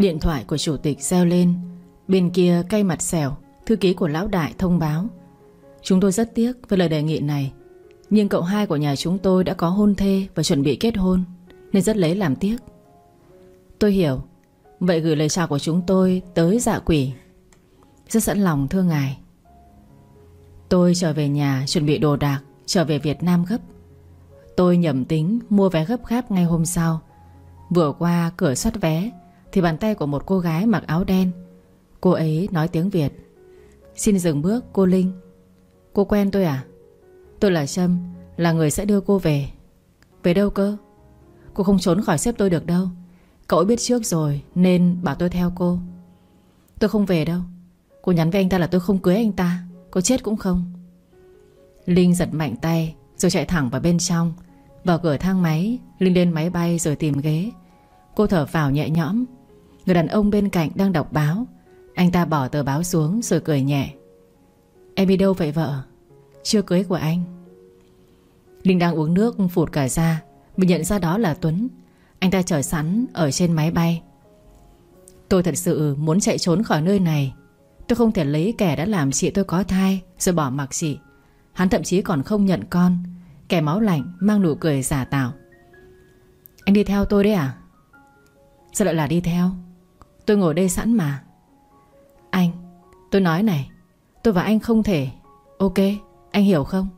Điện thoại của chủ tịch reo lên. Bên kia cay mặt xẻo, Thư ký của lão đại thông báo. Chúng tôi rất tiếc với lời đề nghị này, Nhưng cậu hai của nhà chúng tôi đã có hôn thê Và chuẩn bị kết hôn, Nên rất lấy làm tiếc. Tôi hiểu, Vậy gửi lời chào của chúng tôi tới dạ quỷ. Rất sẵn lòng thưa ngài. Tôi trở về nhà chuẩn bị đồ đạc, Trở về Việt Nam gấp. Tôi nhầm tính mua vé gấp gáp ngay hôm sau. Vừa qua cửa soát vé thì bàn tay của một cô gái mặc áo đen. Cô ấy nói tiếng Việt. Xin dừng bước, cô Linh. Cô quen tôi à? Tôi là Trâm, Là người sẽ đưa cô về. Về đâu cơ? Cô không trốn khỏi xếp tôi được đâu. Cậu ấy biết trước rồi, Nên bảo tôi theo cô. Tôi không về đâu. Cô nhắn với anh ta là tôi không cưới anh ta. Có chết cũng không. Linh giật mạnh tay, Rồi chạy thẳng vào bên trong. Vào cửa thang máy, Linh lên máy bay rồi tìm ghế. Cô thở vào nhẹ nhõm. Người đàn ông bên cạnh đang đọc báo. Anh ta bỏ tờ báo xuống rồi cười nhẹ. Em đi đâu vậy vợ? Chưa cưới của anh. Linh đang uống nước phụt cả ra Mình nhận ra đó là Tuấn. Anh ta chờ sẵn ở trên máy bay. Tôi thật sự muốn chạy trốn khỏi nơi này. Tôi không thể lấy kẻ đã làm chị tôi có thai Rồi bỏ mặc chị. Hắn thậm chí còn không nhận con. Kẻ máu lạnh mang nụ cười giả tạo. Anh đi theo tôi đấy à? Sao lại là đi theo? Tôi ngồi đây sẵn mà. Anh, Tôi nói này, Tôi và anh không thể. Ok, Anh hiểu không?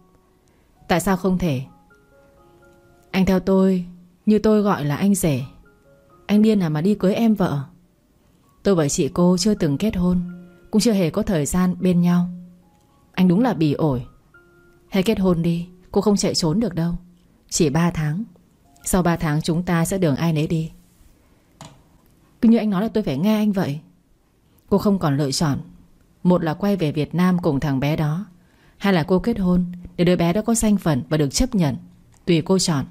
Tại sao không thể? Anh theo tôi, Như tôi gọi là anh rể. Anh điên à mà đi cưới em vợ? Tôi và chị cô chưa từng kết hôn, Cũng chưa hề có thời gian bên nhau. Anh đúng là bỉ ổi. Hãy kết hôn đi, Cô không chạy trốn được đâu. Chỉ 3 tháng. Sau 3 tháng chúng ta sẽ đường ai nấy đi. Cứ như anh nói là tôi phải nghe anh vậy. Cô không còn lựa chọn. Một là quay về Việt Nam cùng thằng bé đó. Hai là cô kết hôn Để đứa bé đó có danh phận và được chấp nhận, Tùy cô chọn.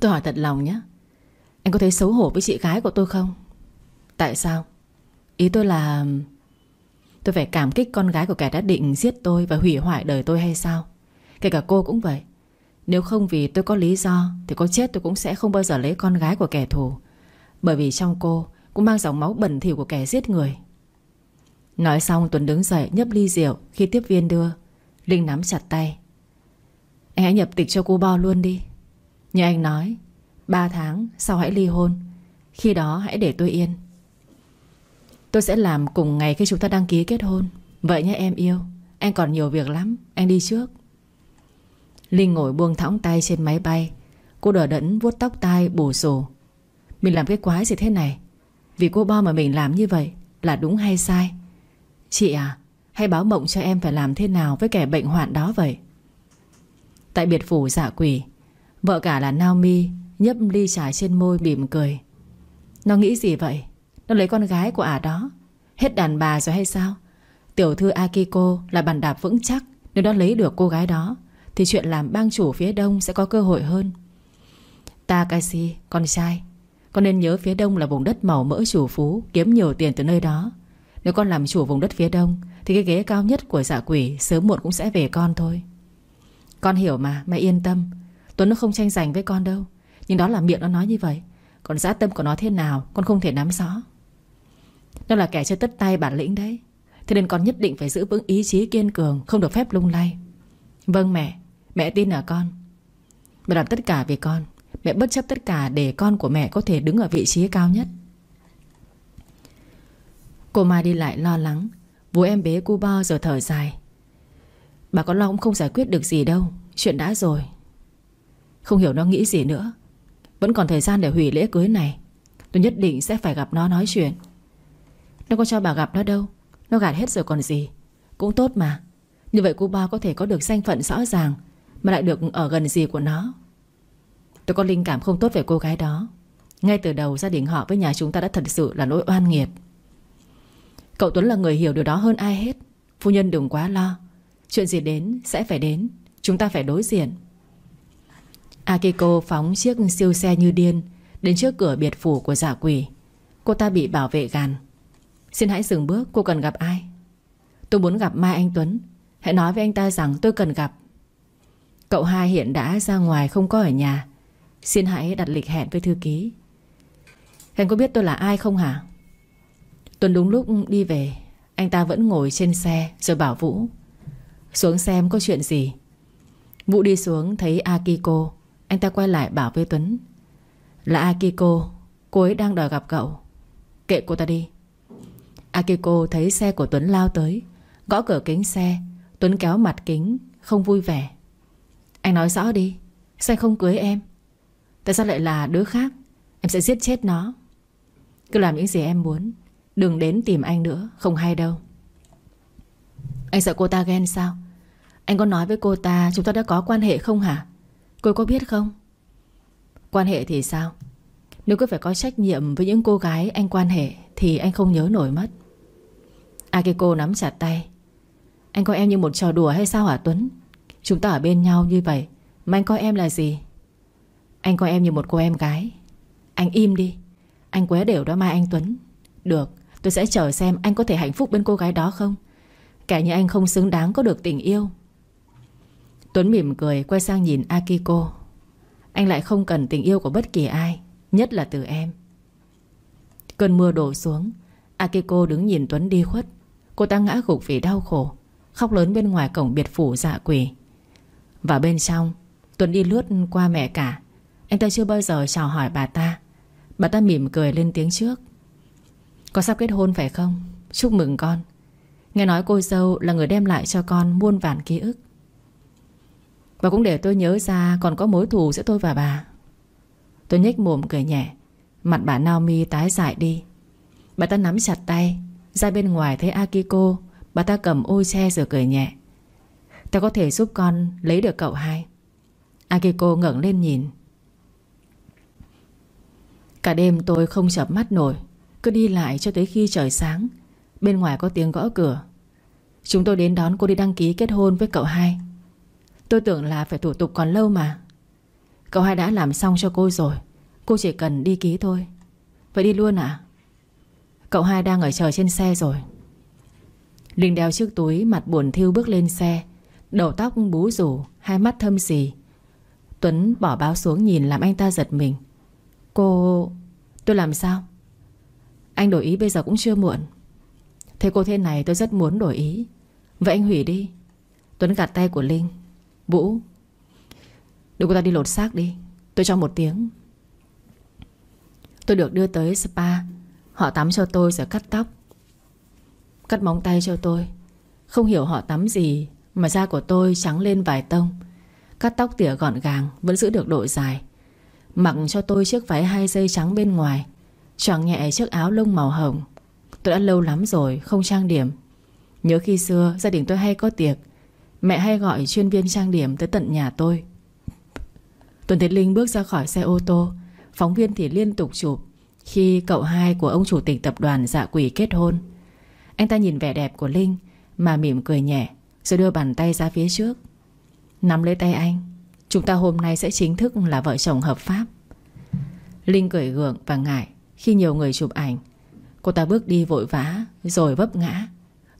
Tôi hỏi thật lòng nhé, Anh có thấy xấu hổ với chị gái của tôi không? Tại sao? Ý tôi là, Tôi phải cảm kích con gái của kẻ đã định giết tôi Và hủy hoại đời tôi hay sao? Kể cả cô cũng vậy. Nếu không vì tôi có lý do Thì có chết tôi cũng sẽ không bao giờ lấy con gái của kẻ thù. Bởi vì trong cô Cũng mang dòng máu bẩn thỉu của kẻ giết người. Nói xong, Tuấn đứng dậy, nhấp ly rượu. Khi tiếp viên đưa, Linh nắm chặt tay. Anh hãy nhập tịch cho cô Bo luôn đi. Như anh nói 3 tháng sau hãy ly hôn. Khi đó hãy để tôi yên. Tôi sẽ làm cùng ngày khi chúng ta đăng ký kết hôn. Vậy nhé, em yêu. Anh còn nhiều việc lắm. Anh đi trước. Linh ngồi buông thõng tay trên máy bay. Cô đỡ đẫn vuốt tóc tai bù sổ mình làm cái quái gì thế này? Vì cô Bo mà mình làm như vậy Là đúng hay sai? Chị à Hãy báo mộng cho em phải làm thế nào Với kẻ bệnh hoạn đó vậy? Tại biệt phủ dạ giả quỷ Vợ cả là Naomi Nhấp ly trà trên môi mỉm cười. Nó nghĩ gì vậy? Nó lấy con gái của ả đó. Hết đàn bà rồi hay sao? Tiểu thư Akiko là bàn đạp vững chắc. Nếu nó lấy được cô gái đó Thì chuyện làm bang chủ phía đông sẽ có cơ hội hơn. Takashi, con trai con nên nhớ phía đông là vùng đất màu mỡ chủ phú Kiếm nhiều tiền từ nơi đó. Nếu con làm chủ vùng đất phía đông Thì cái ghế cao nhất của giả quỷ Sớm muộn cũng sẽ về con thôi. Con hiểu mà, mẹ yên tâm. Tuấn nó không tranh giành với con đâu. Nhưng đó là miệng nó nói như vậy. Còn giá tâm của nó thế nào Con không thể nắm rõ. Nó là kẻ chơi tất tay bản lĩnh đấy. Thế nên con nhất định phải giữ vững ý chí kiên cường Không được phép lung lay. Vâng mẹ, mẹ tin ở con. Mẹ làm tất cả vì con. Mẹ bất chấp tất cả để con của mẹ có thể đứng ở vị trí cao nhất. Cô Mai đi lại lo lắng. Vú em bé cu bo giờ thở dài. Bà có lo cũng không giải quyết được gì đâu. Chuyện đã rồi. Không hiểu nó nghĩ gì nữa. Vẫn còn thời gian để hủy lễ cưới này. Tôi nhất định sẽ phải gặp nó nói chuyện. Nó có cho bà gặp nó đâu. Nó gạt hết rồi còn gì. Cũng tốt mà. Như vậy cô ba có thể có được danh phận rõ ràng Mà lại được ở gần gì của nó. Tôi có linh cảm không tốt về cô gái đó. Ngay từ đầu, gia đình họ với nhà chúng ta đã thật sự là nỗi oan nghiệt Cậu Tuấn là người hiểu điều đó hơn ai hết. Phu nhân đừng quá lo. Chuyện gì đến sẽ phải đến. Chúng ta phải đối diện. Akiko phóng chiếc siêu xe như điên Đến trước cửa biệt phủ của giả quỷ. Cô ta bị bảo vệ gàn. Xin hãy dừng bước, cô cần gặp ai? Tôi muốn gặp Mai Anh Tuấn. Hãy nói với anh ta rằng tôi cần gặp. Cậu hai hiện đã ra ngoài, không có ở nhà. Xin hãy đặt lịch hẹn với thư ký. Anh có biết tôi là ai không hả? Tuấn đúng lúc đi về. Anh ta vẫn ngồi trên xe Rồi bảo Vũ, Xuống xem có chuyện gì. Vũ đi xuống thấy Akiko. Anh ta quay lại bảo với Tuấn, Là Akiko, Cô ấy đang đòi gặp cậu. Kệ cô ta đi. Akiko thấy xe của Tuấn lao tới, Gõ cửa kính xe. Tuấn kéo mặt kính, Không vui vẻ. Anh nói rõ đi Sao không cưới em. Tại sao lại là đứa khác? Em sẽ giết chết nó. Cứ làm những gì em muốn. Đừng đến tìm anh nữa, Không hay đâu. Anh sợ cô ta ghen sao? Anh có nói với cô ta Chúng ta đã có quan hệ không hả? Cô có biết không? Quan hệ thì sao? Nếu cứ phải có trách nhiệm với những cô gái anh quan hệ Thì anh không nhớ nổi mất. Akiko nắm chặt tay. Anh coi em như một trò đùa hay sao hả Tuấn? Chúng ta ở bên nhau như vậy, Mà anh coi em là gì? Anh coi em như một cô em gái. Anh im đi. Anh quế đều đó, Mai Anh Tuấn. Được, tôi sẽ chờ xem anh có thể hạnh phúc bên cô gái đó không. Kẻ như anh không xứng đáng có được tình yêu. Tuấn mỉm cười, quay sang nhìn Akiko. Anh lại không cần tình yêu của bất kỳ ai, Nhất là từ em. Cơn mưa đổ xuống, Akiko đứng nhìn Tuấn đi khuất. Cô ta ngã gục vì đau khổ, Khóc lớn bên ngoài cổng biệt phủ dạ quỷ. Và bên trong, Tuấn đi lướt qua mẹ cả. Anh ta chưa bao giờ chào hỏi bà ta. Bà ta mỉm cười lên tiếng trước. Con sắp kết hôn phải không? Chúc mừng con. Nghe nói cô dâu là người đem lại cho con muôn vàn ký ức. Và cũng để tôi nhớ ra Còn có mối thù giữa tôi và bà. Tôi nhếch mồm cười nhẹ. Mặt bà Naomi tái dại đi. Bà ta nắm chặt tay. Ra bên ngoài thấy Akiko, Bà ta cầm ôi che rồi cười nhẹ. Ta có thể giúp con lấy được cậu hai. Akiko ngẩng lên nhìn. Cả đêm tôi không chập mắt nổi, Cứ đi lại cho tới khi trời sáng. Bên ngoài có tiếng gõ cửa. Chúng tôi đến đón cô đi đăng ký kết hôn với cậu hai. Tôi tưởng là phải thủ tục còn lâu mà. Cậu hai đã làm xong cho cô rồi, Cô chỉ cần đi ký thôi. Vậy đi luôn à Cậu hai đang ở chờ trên xe rồi. Linh đeo chiếc túi Mặt buồn thiêu bước lên xe, Đầu tóc bú rủ, Hai mắt thâm xì. Tuấn bỏ báo xuống nhìn làm anh ta giật mình. Cô... Tôi làm sao? Anh đổi ý bây giờ cũng chưa muộn. Thế cô thế này tôi rất muốn đổi ý. Vậy anh hủy đi. Tuấn gạt tay của Linh. Vũ, Đưa cô ta đi lột xác đi. Tôi cho một tiếng. Tôi được đưa tới spa. Họ tắm cho tôi rồi cắt tóc. Cắt móng tay cho tôi. Không hiểu họ tắm gì Mà da của tôi trắng lên vài tông. Cắt tóc tỉa gọn gàng Vẫn giữ được độ dài. Mặc cho tôi chiếc váy hai dây trắng bên ngoài. Choàng nhẹ chiếc áo lông màu hồng. Tôi đã lâu lắm rồi không trang điểm. Nhớ khi xưa, gia đình tôi hay có tiệc. Mẹ hay gọi chuyên viên trang điểm tới tận nhà tôi. Tuần Thế Linh bước ra khỏi xe ô tô. Phóng viên thì liên tục chụp Khi cậu hai của ông chủ tịch tập đoàn dạ quỷ kết hôn. Anh ta nhìn vẻ đẹp của Linh Mà mỉm cười nhẹ, Rồi đưa bàn tay ra phía trước. Nắm lấy tay anh. Chúng ta hôm nay sẽ chính thức là vợ chồng hợp pháp. Linh cười gượng và ngại Khi nhiều người chụp ảnh. Cô ta bước đi vội vã, Rồi vấp ngã.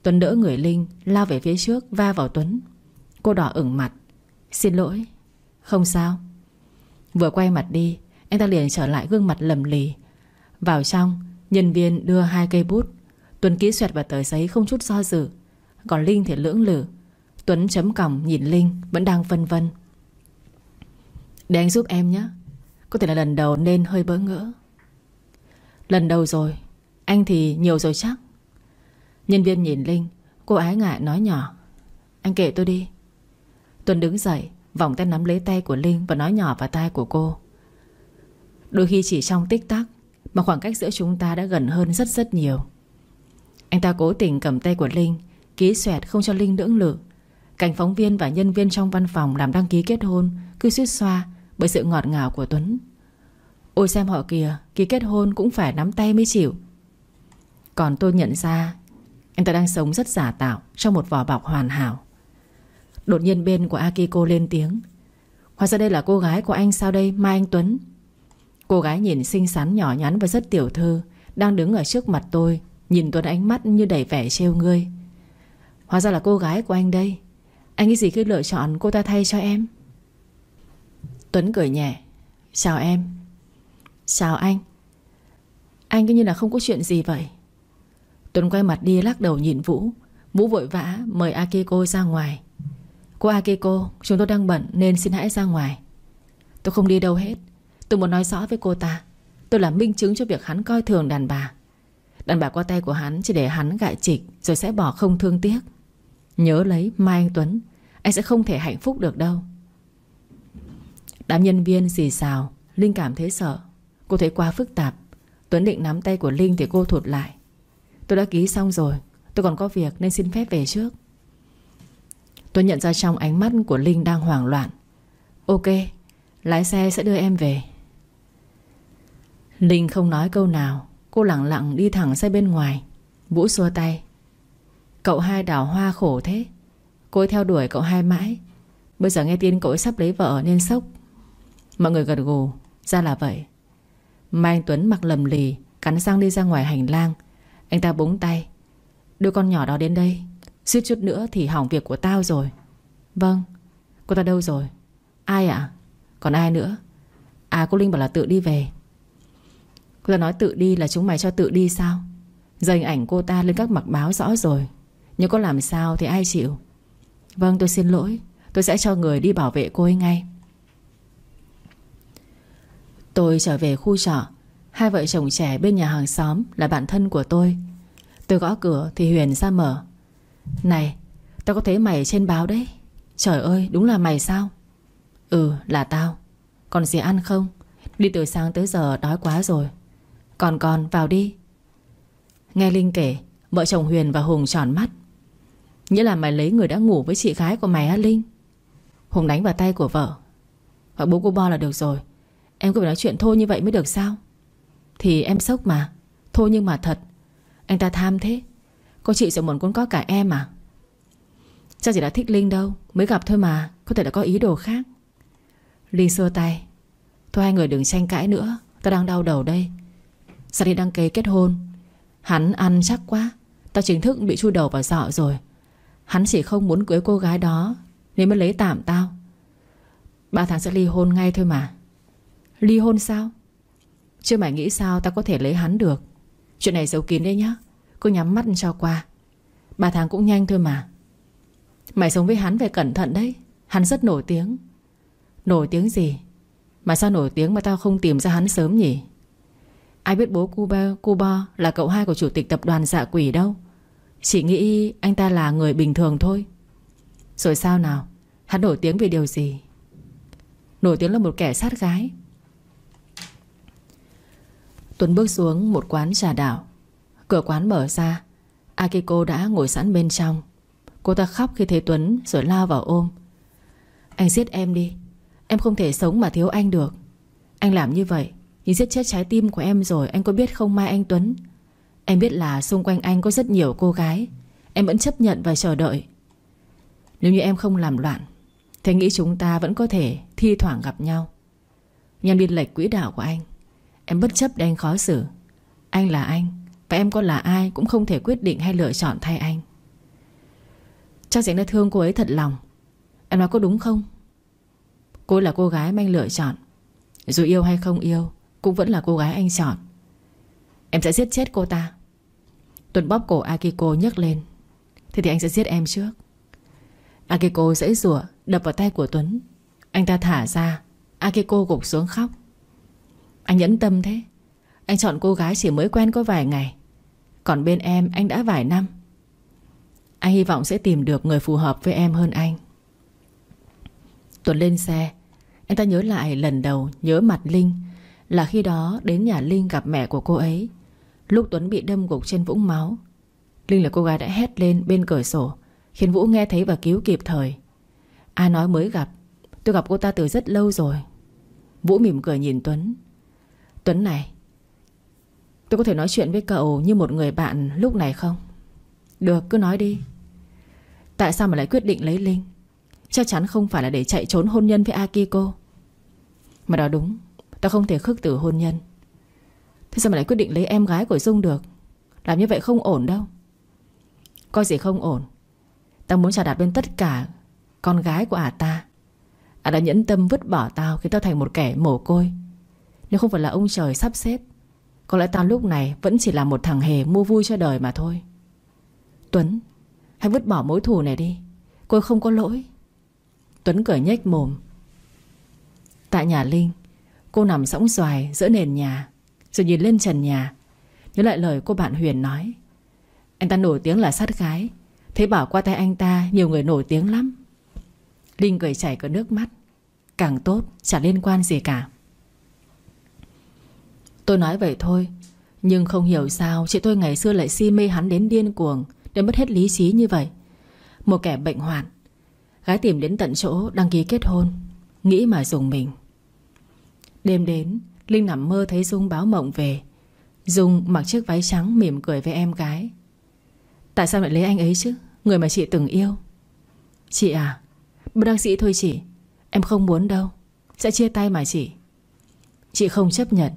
Tuấn đỡ người Linh, lao về phía trước, Va vào Tuấn. Cô đỏ ửng mặt. Xin lỗi. Không sao. Vừa quay mặt đi, Anh ta liền trở lại gương mặt lầm lì. Vào trong, Nhân viên đưa hai cây bút. Tuấn ký xoẹt vào tờ giấy không chút do dự. Còn Linh thì lưỡng lử Tuấn chấm còng nhìn Linh, Vẫn đang vân vân. Để anh giúp em nhé. Có thể là lần đầu nên hơi bỡ ngỡ. Lần đầu rồi, Anh thì nhiều rồi chắc. Nhân viên nhìn Linh, Cô ái ngại nói nhỏ. Anh kể tôi đi. Tuấn đứng dậy, Vòng tay nắm lấy tay của Linh Và nói nhỏ vào tai của cô. Đôi khi chỉ trong tích tắc, Mà khoảng cách giữa chúng ta đã gần hơn rất rất nhiều. Anh ta cố tình cầm tay của Linh, Ký xoẹt không cho Linh lưỡng lự. Cảnh phóng viên và nhân viên trong văn phòng Làm đăng ký kết hôn Cứ suýt xoa bởi sự ngọt ngào của Tuấn. Ôi xem họ kìa, Ký kết hôn cũng phải nắm tay mới chịu. Còn tôi nhận ra Anh ta đang sống rất giả tạo Trong một vỏ bọc hoàn hảo. Đột nhiên bên của Akiko lên tiếng. Hóa ra đây là cô gái của anh sao đây, Mai Anh Tuấn? Cô gái nhìn xinh xắn, nhỏ nhắn và rất tiểu thư, Đang đứng ở trước mặt tôi, Nhìn Tuấn ánh mắt như đầy vẻ trêu ngươi. Hóa ra là cô gái của anh đây. Anh nghĩ gì khi lựa chọn cô ta thay cho em? Tuấn cười nhẹ. Chào em. Chào anh. Anh cứ như là không có chuyện gì vậy. Tuấn quay mặt đi lắc đầu nhìn Vũ. Vũ vội vã mời Akiko ra ngoài. Cô Akiko Chúng tôi đang bận nên xin hãy ra ngoài. Tôi không đi đâu hết. Tôi muốn nói rõ với cô ta. Tôi là minh chứng cho việc hắn coi thường đàn bà. Đàn bà qua tay của hắn chỉ để hắn gại trịch Rồi sẽ bỏ không thương tiếc. Nhớ lấy, Mai Anh Tuấn, Anh sẽ không thể hạnh phúc được đâu. Đám nhân viên xì xào, Linh cảm thấy sợ. Cô thấy quá phức tạp. Tuấn định nắm tay của Linh thì cô thụt lại. Tôi đã ký xong rồi, Tôi còn có việc nên xin phép về trước. Tôi nhận ra trong ánh mắt của Linh đang hoảng loạn. Ok, Lái xe sẽ đưa em về. Linh không nói câu nào, Cô lặng lặng đi thẳng ra bên ngoài. Vũ xua tay. Cậu hai đào hoa khổ thế. Cô ấy theo đuổi cậu hai mãi. Bây giờ nghe tin cậu ấy sắp lấy vợ nên sốc. Mọi người gật gù. Ra là vậy. Mai Anh Tuấn mặc lầm lì, Cắn răng đi ra ngoài hành lang. Anh ta búng tay. Đưa con nhỏ đó đến đây. Suýt chút nữa thì hỏng việc của tao rồi. Vâng Cô ta đâu rồi? Ai ạ? Còn ai nữa? À cô Linh bảo là tự đi về. Cô ta nói tự đi là chúng mày cho tự đi sao? Giờ hình ảnh cô ta lên các mặt báo rõ rồi. Nhưng có làm sao thì ai chịu? Vâng tôi xin lỗi. Tôi sẽ cho người đi bảo vệ cô ấy ngay. Tôi trở về khu trọ. Hai vợ chồng trẻ bên nhà hàng xóm Là bạn thân của tôi. Tôi gõ cửa thì Huyền ra mở. Này, Tao có thấy mày trên báo đấy? Trời ơi, đúng là mày sao? Ừ là tao. Còn gì ăn không? Đi từ sáng tới giờ đói quá rồi. Còn còn vào đi. Nghe Linh kể, Vợ chồng Huyền và Hùng tròn mắt. Nghĩa là mày lấy người đã ngủ với chị gái của mày á, Linh. Hùng đánh vào tay của vợ. Gọi bố cô Bo là được rồi. Em cứ phải nói chuyện thôi như vậy mới được sao? Thì em sốc mà. Thôi nhưng mà thật, Anh ta tham thế. Cô chị sẽ muốn cuốn có cả em à? Chắc chỉ đã thích Linh đâu, Mới gặp thôi mà, Có thể đã có ý đồ khác. Linh xua tay. Thôi hai người đừng tranh cãi nữa Tao đang đau đầu đây. Sao đi đăng ký kết hôn, Hắn ăn chắc quá. Tao chính thức bị chui đầu vào dọ rồi. Hắn chỉ không muốn cưới cô gái đó, Nên mới lấy tạm tao. Ba tháng sẽ ly hôn ngay thôi mà. Ly hôn sao? Chứ mày nghĩ sao tao có thể lấy hắn được? Chuyện này giấu kín đấy nhá. Cứ nhắm mắt cho qua. Ba tháng cũng nhanh thôi mà. Mày sống với hắn phải cẩn thận đấy. Hắn rất nổi tiếng. Nổi tiếng gì? Mà sao nổi tiếng mà tao không tìm ra hắn sớm nhỉ? Ai biết bố Cuba Cuba là cậu hai của chủ tịch tập đoàn dạ quỷ đâu. Chỉ nghĩ anh ta là người bình thường thôi. Rồi sao nào? Hắn nổi tiếng vì điều gì? Nổi tiếng là một kẻ sát gái. Tuấn bước xuống một quán trà đảo. Cửa quán mở ra. Akiko đã ngồi sẵn bên trong. Cô ta khóc khi thấy Tuấn rồi lao vào ôm. Anh giết em đi. Em không thể sống mà thiếu anh được. Anh làm như vậy Nhưng giết chết trái tim của em rồi, Anh có biết không Mai Anh Tuấn? Em biết là xung quanh anh có rất nhiều cô gái. Em vẫn chấp nhận và chờ đợi. Nếu như em không làm loạn Thì nghĩ chúng ta vẫn có thể Thi thoảng gặp nhau. Nhằm đi lệch quỹ đạo của anh. Em bất chấp để anh khó xử. Anh là anh, Và em có là ai cũng không thể quyết định hay lựa chọn thay anh. Chắc chắn đã thương cô ấy thật lòng. Em nói có đúng không? Cô là cô gái mà anh lựa chọn. Dù yêu hay không yêu, Cũng vẫn là cô gái anh chọn. Em sẽ giết chết cô ta. Tuấn bóp cổ Akiko nhấc lên. Thế thì anh sẽ giết em trước. Akiko dãy rủa, Đập vào tay của Tuấn. Anh ta thả ra. Akiko gục xuống khóc. Anh nhẫn tâm thế. Anh chọn cô gái chỉ mới quen có vài ngày. Còn bên em, anh đã vài năm. Anh hy vọng sẽ tìm được người phù hợp với em hơn anh. Tuấn lên xe. Anh ta nhớ lại lần đầu nhớ mặt Linh, Là khi đó đến nhà Linh gặp mẹ của cô ấy. Lúc Tuấn bị đâm gục trên vũng máu. Linh là cô gái đã hét lên bên cửa sổ, Khiến Vũ nghe thấy và cứu kịp thời. Ai nói mới gặp, Tôi gặp cô ta từ rất lâu rồi. Vũ mỉm cười nhìn Tuấn. Tuấn này, Tôi có thể nói chuyện với cậu như một người bạn lúc này không? Được, cứ nói đi. Tại sao mà lại quyết định lấy Linh? Chắc chắn không phải là để chạy trốn hôn nhân với Akiko. Mà đó đúng Tao không thể khước từ hôn nhân. Thế sao mà lại quyết định lấy em gái của Dung được? Làm như vậy không ổn đâu. Có gì không ổn? Tao muốn trả đạp bên tất cả Con gái của ả ta. Ả đã nhẫn tâm vứt bỏ tao Khi tao thành một kẻ mồ côi. Nếu không phải là ông trời sắp xếp, Có lẽ tao lúc này Vẫn chỉ là một thằng hề mua vui cho đời mà thôi. Tuấn, Hãy vứt bỏ mối thù này đi. Cô không có lỗi. Tuấn cười nhếch mồm. Tại nhà Linh, Cô nằm sõng xoài giữa nền nhà, Rồi nhìn lên trần nhà. Nhớ lại lời cô bạn Huyền nói. Anh ta nổi tiếng là sát gái. Thế bảo qua tay anh ta, Nhiều người nổi tiếng lắm. Linh cười chảy cả nước mắt. Càng tốt, chả liên quan gì cả. Tôi nói vậy thôi. Nhưng không hiểu sao, Chị tôi ngày xưa lại si mê hắn đến điên cuồng, đến mất hết lý trí như vậy. Một kẻ bệnh hoạn, Gái tìm đến tận chỗ, đăng ký kết hôn, Nghĩ mà dùng mình. Đêm đến, Linh nằm mơ thấy Dung báo mộng về. Dung mặc chiếc váy trắng mỉm cười với em gái. Tại sao lại lấy anh ấy chứ? Người mà chị từng yêu. Chị à Bác đăng sĩ thôi chị. Em không muốn đâu. Sẽ chia tay mà chị. Chị không chấp nhận.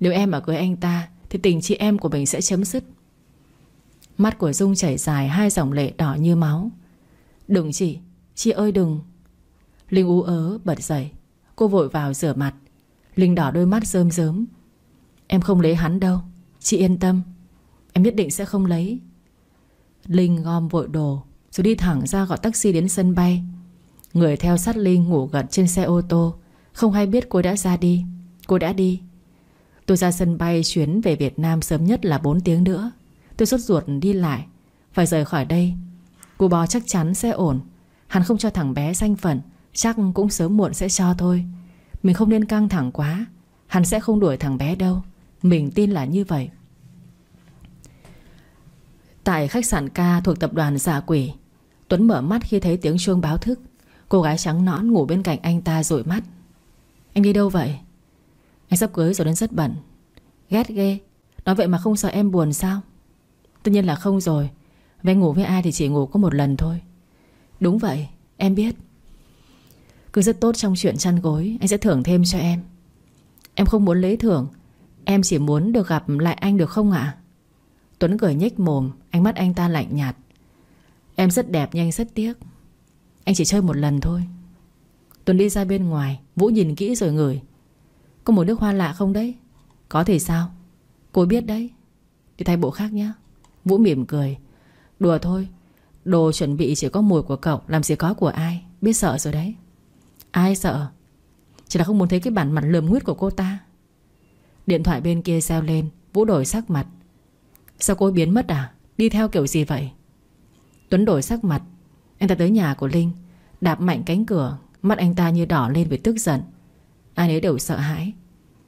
Nếu em ở cưới anh ta, Thì tình chị em của mình sẽ chấm dứt. Mắt của Dung chảy dài Hai dòng lệ đỏ như máu. Đừng chị Chị ơi đừng. Linh ú ớ, bật dậy. Cô vội vào rửa mặt. Linh đỏ đôi mắt rơm rớm. Em không lấy hắn đâu, Chị yên tâm. Em nhất định sẽ không lấy. Linh gom vội đồ, Rồi đi thẳng ra gọi taxi đến sân bay. Người theo sát Linh ngủ gật trên xe ô tô. Không hay biết cô đã ra đi, Cô đã đi. Tôi ra sân bay chuyến về Việt Nam sớm nhất là 4 tiếng nữa. Tôi sốt ruột đi lại. Phải rời khỏi đây. Cô bò chắc chắn sẽ ổn. Hắn không cho thằng bé danh phận, Chắc cũng sớm muộn sẽ cho thôi. Mình không nên căng thẳng quá. Hắn sẽ không đuổi thằng bé đâu. Mình tin là như vậy. Tại khách sạn ca thuộc tập đoàn giả quỷ, Tuấn mở mắt khi thấy tiếng chuông báo thức. Cô gái trắng nõn ngủ bên cạnh anh ta rụi mắt. Anh đi đâu vậy? Anh sắp cưới rồi nên rất bận. Ghét ghê. Nói vậy mà không sợ em buồn sao? Tất nhiên là không rồi. Về ngủ với ai thì chỉ ngủ có một lần thôi. Đúng vậy, em biết. Cứ rất tốt trong chuyện chăn gối, Anh sẽ thưởng thêm cho em. Em không muốn lấy thưởng. Em chỉ muốn được gặp lại anh được không ạ? Tuấn cười nhếch mồm, Ánh mắt anh ta lạnh nhạt. Em rất đẹp nhưng anh rất tiếc. Anh chỉ chơi một lần thôi. Tuấn đi ra bên ngoài, Vũ nhìn kỹ rồi ngửi. Có mùi nước hoa lạ không đấy? Có thì sao? Cô biết đấy. Thì thay bộ khác nhé Vũ mỉm cười. Đùa thôi. Đồ chuẩn bị chỉ có mùi của cậu, Làm gì có của ai? Biết sợ rồi đấy. Ai sợ? Chỉ là không muốn thấy cái bản mặt lườm huyết của cô ta. Điện thoại bên kia reo lên, Vũ đổi sắc mặt. Sao cô biến mất à? Đi theo kiểu gì vậy? Tuấn đổi sắc mặt. Anh ta tới nhà của Linh. Đạp mạnh cánh cửa. Mắt anh ta như đỏ lên vì tức giận. Ai nấy đều sợ hãi.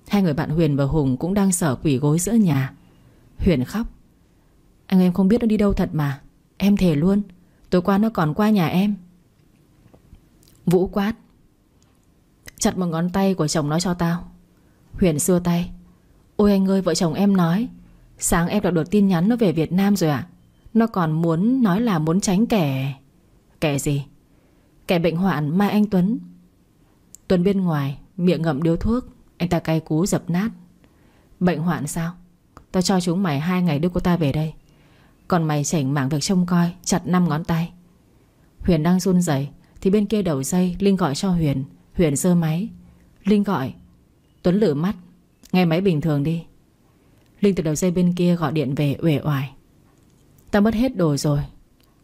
Hai người bạn Huyền và Hùng cũng đang sợ quỷ gối giữa nhà. Huyền khóc. Anh em không biết nó đi đâu thật mà. Em thề luôn. Tối qua nó còn qua nhà em. Vũ quát. Chặt một ngón tay của chồng nó cho tao. Huyền xua tay. Ôi anh ơi, vợ chồng em nói. Sáng em đọc được tin nhắn nó về Việt Nam rồi ạ. Nó còn muốn nói là muốn tránh kẻ Kẻ gì? Kẻ bệnh hoạn Mai Anh Tuấn. Tuấn bên ngoài. Miệng ngậm điếu thuốc, Anh ta cay cú dập nát. Bệnh hoạn sao? Tao cho chúng mày hai ngày đưa cô ta về đây. Còn mày chảnh mảng việc trông coi, Chặt năm ngón tay. Huyền đang run rẩy, Thì bên kia đầu dây Linh gọi cho Huyền. Huyền giơ máy. Linh gọi. Tuấn lử mắt. Nghe máy bình thường đi. Linh từ đầu dây bên kia gọi điện về uể oải. Tao mất hết đồ rồi.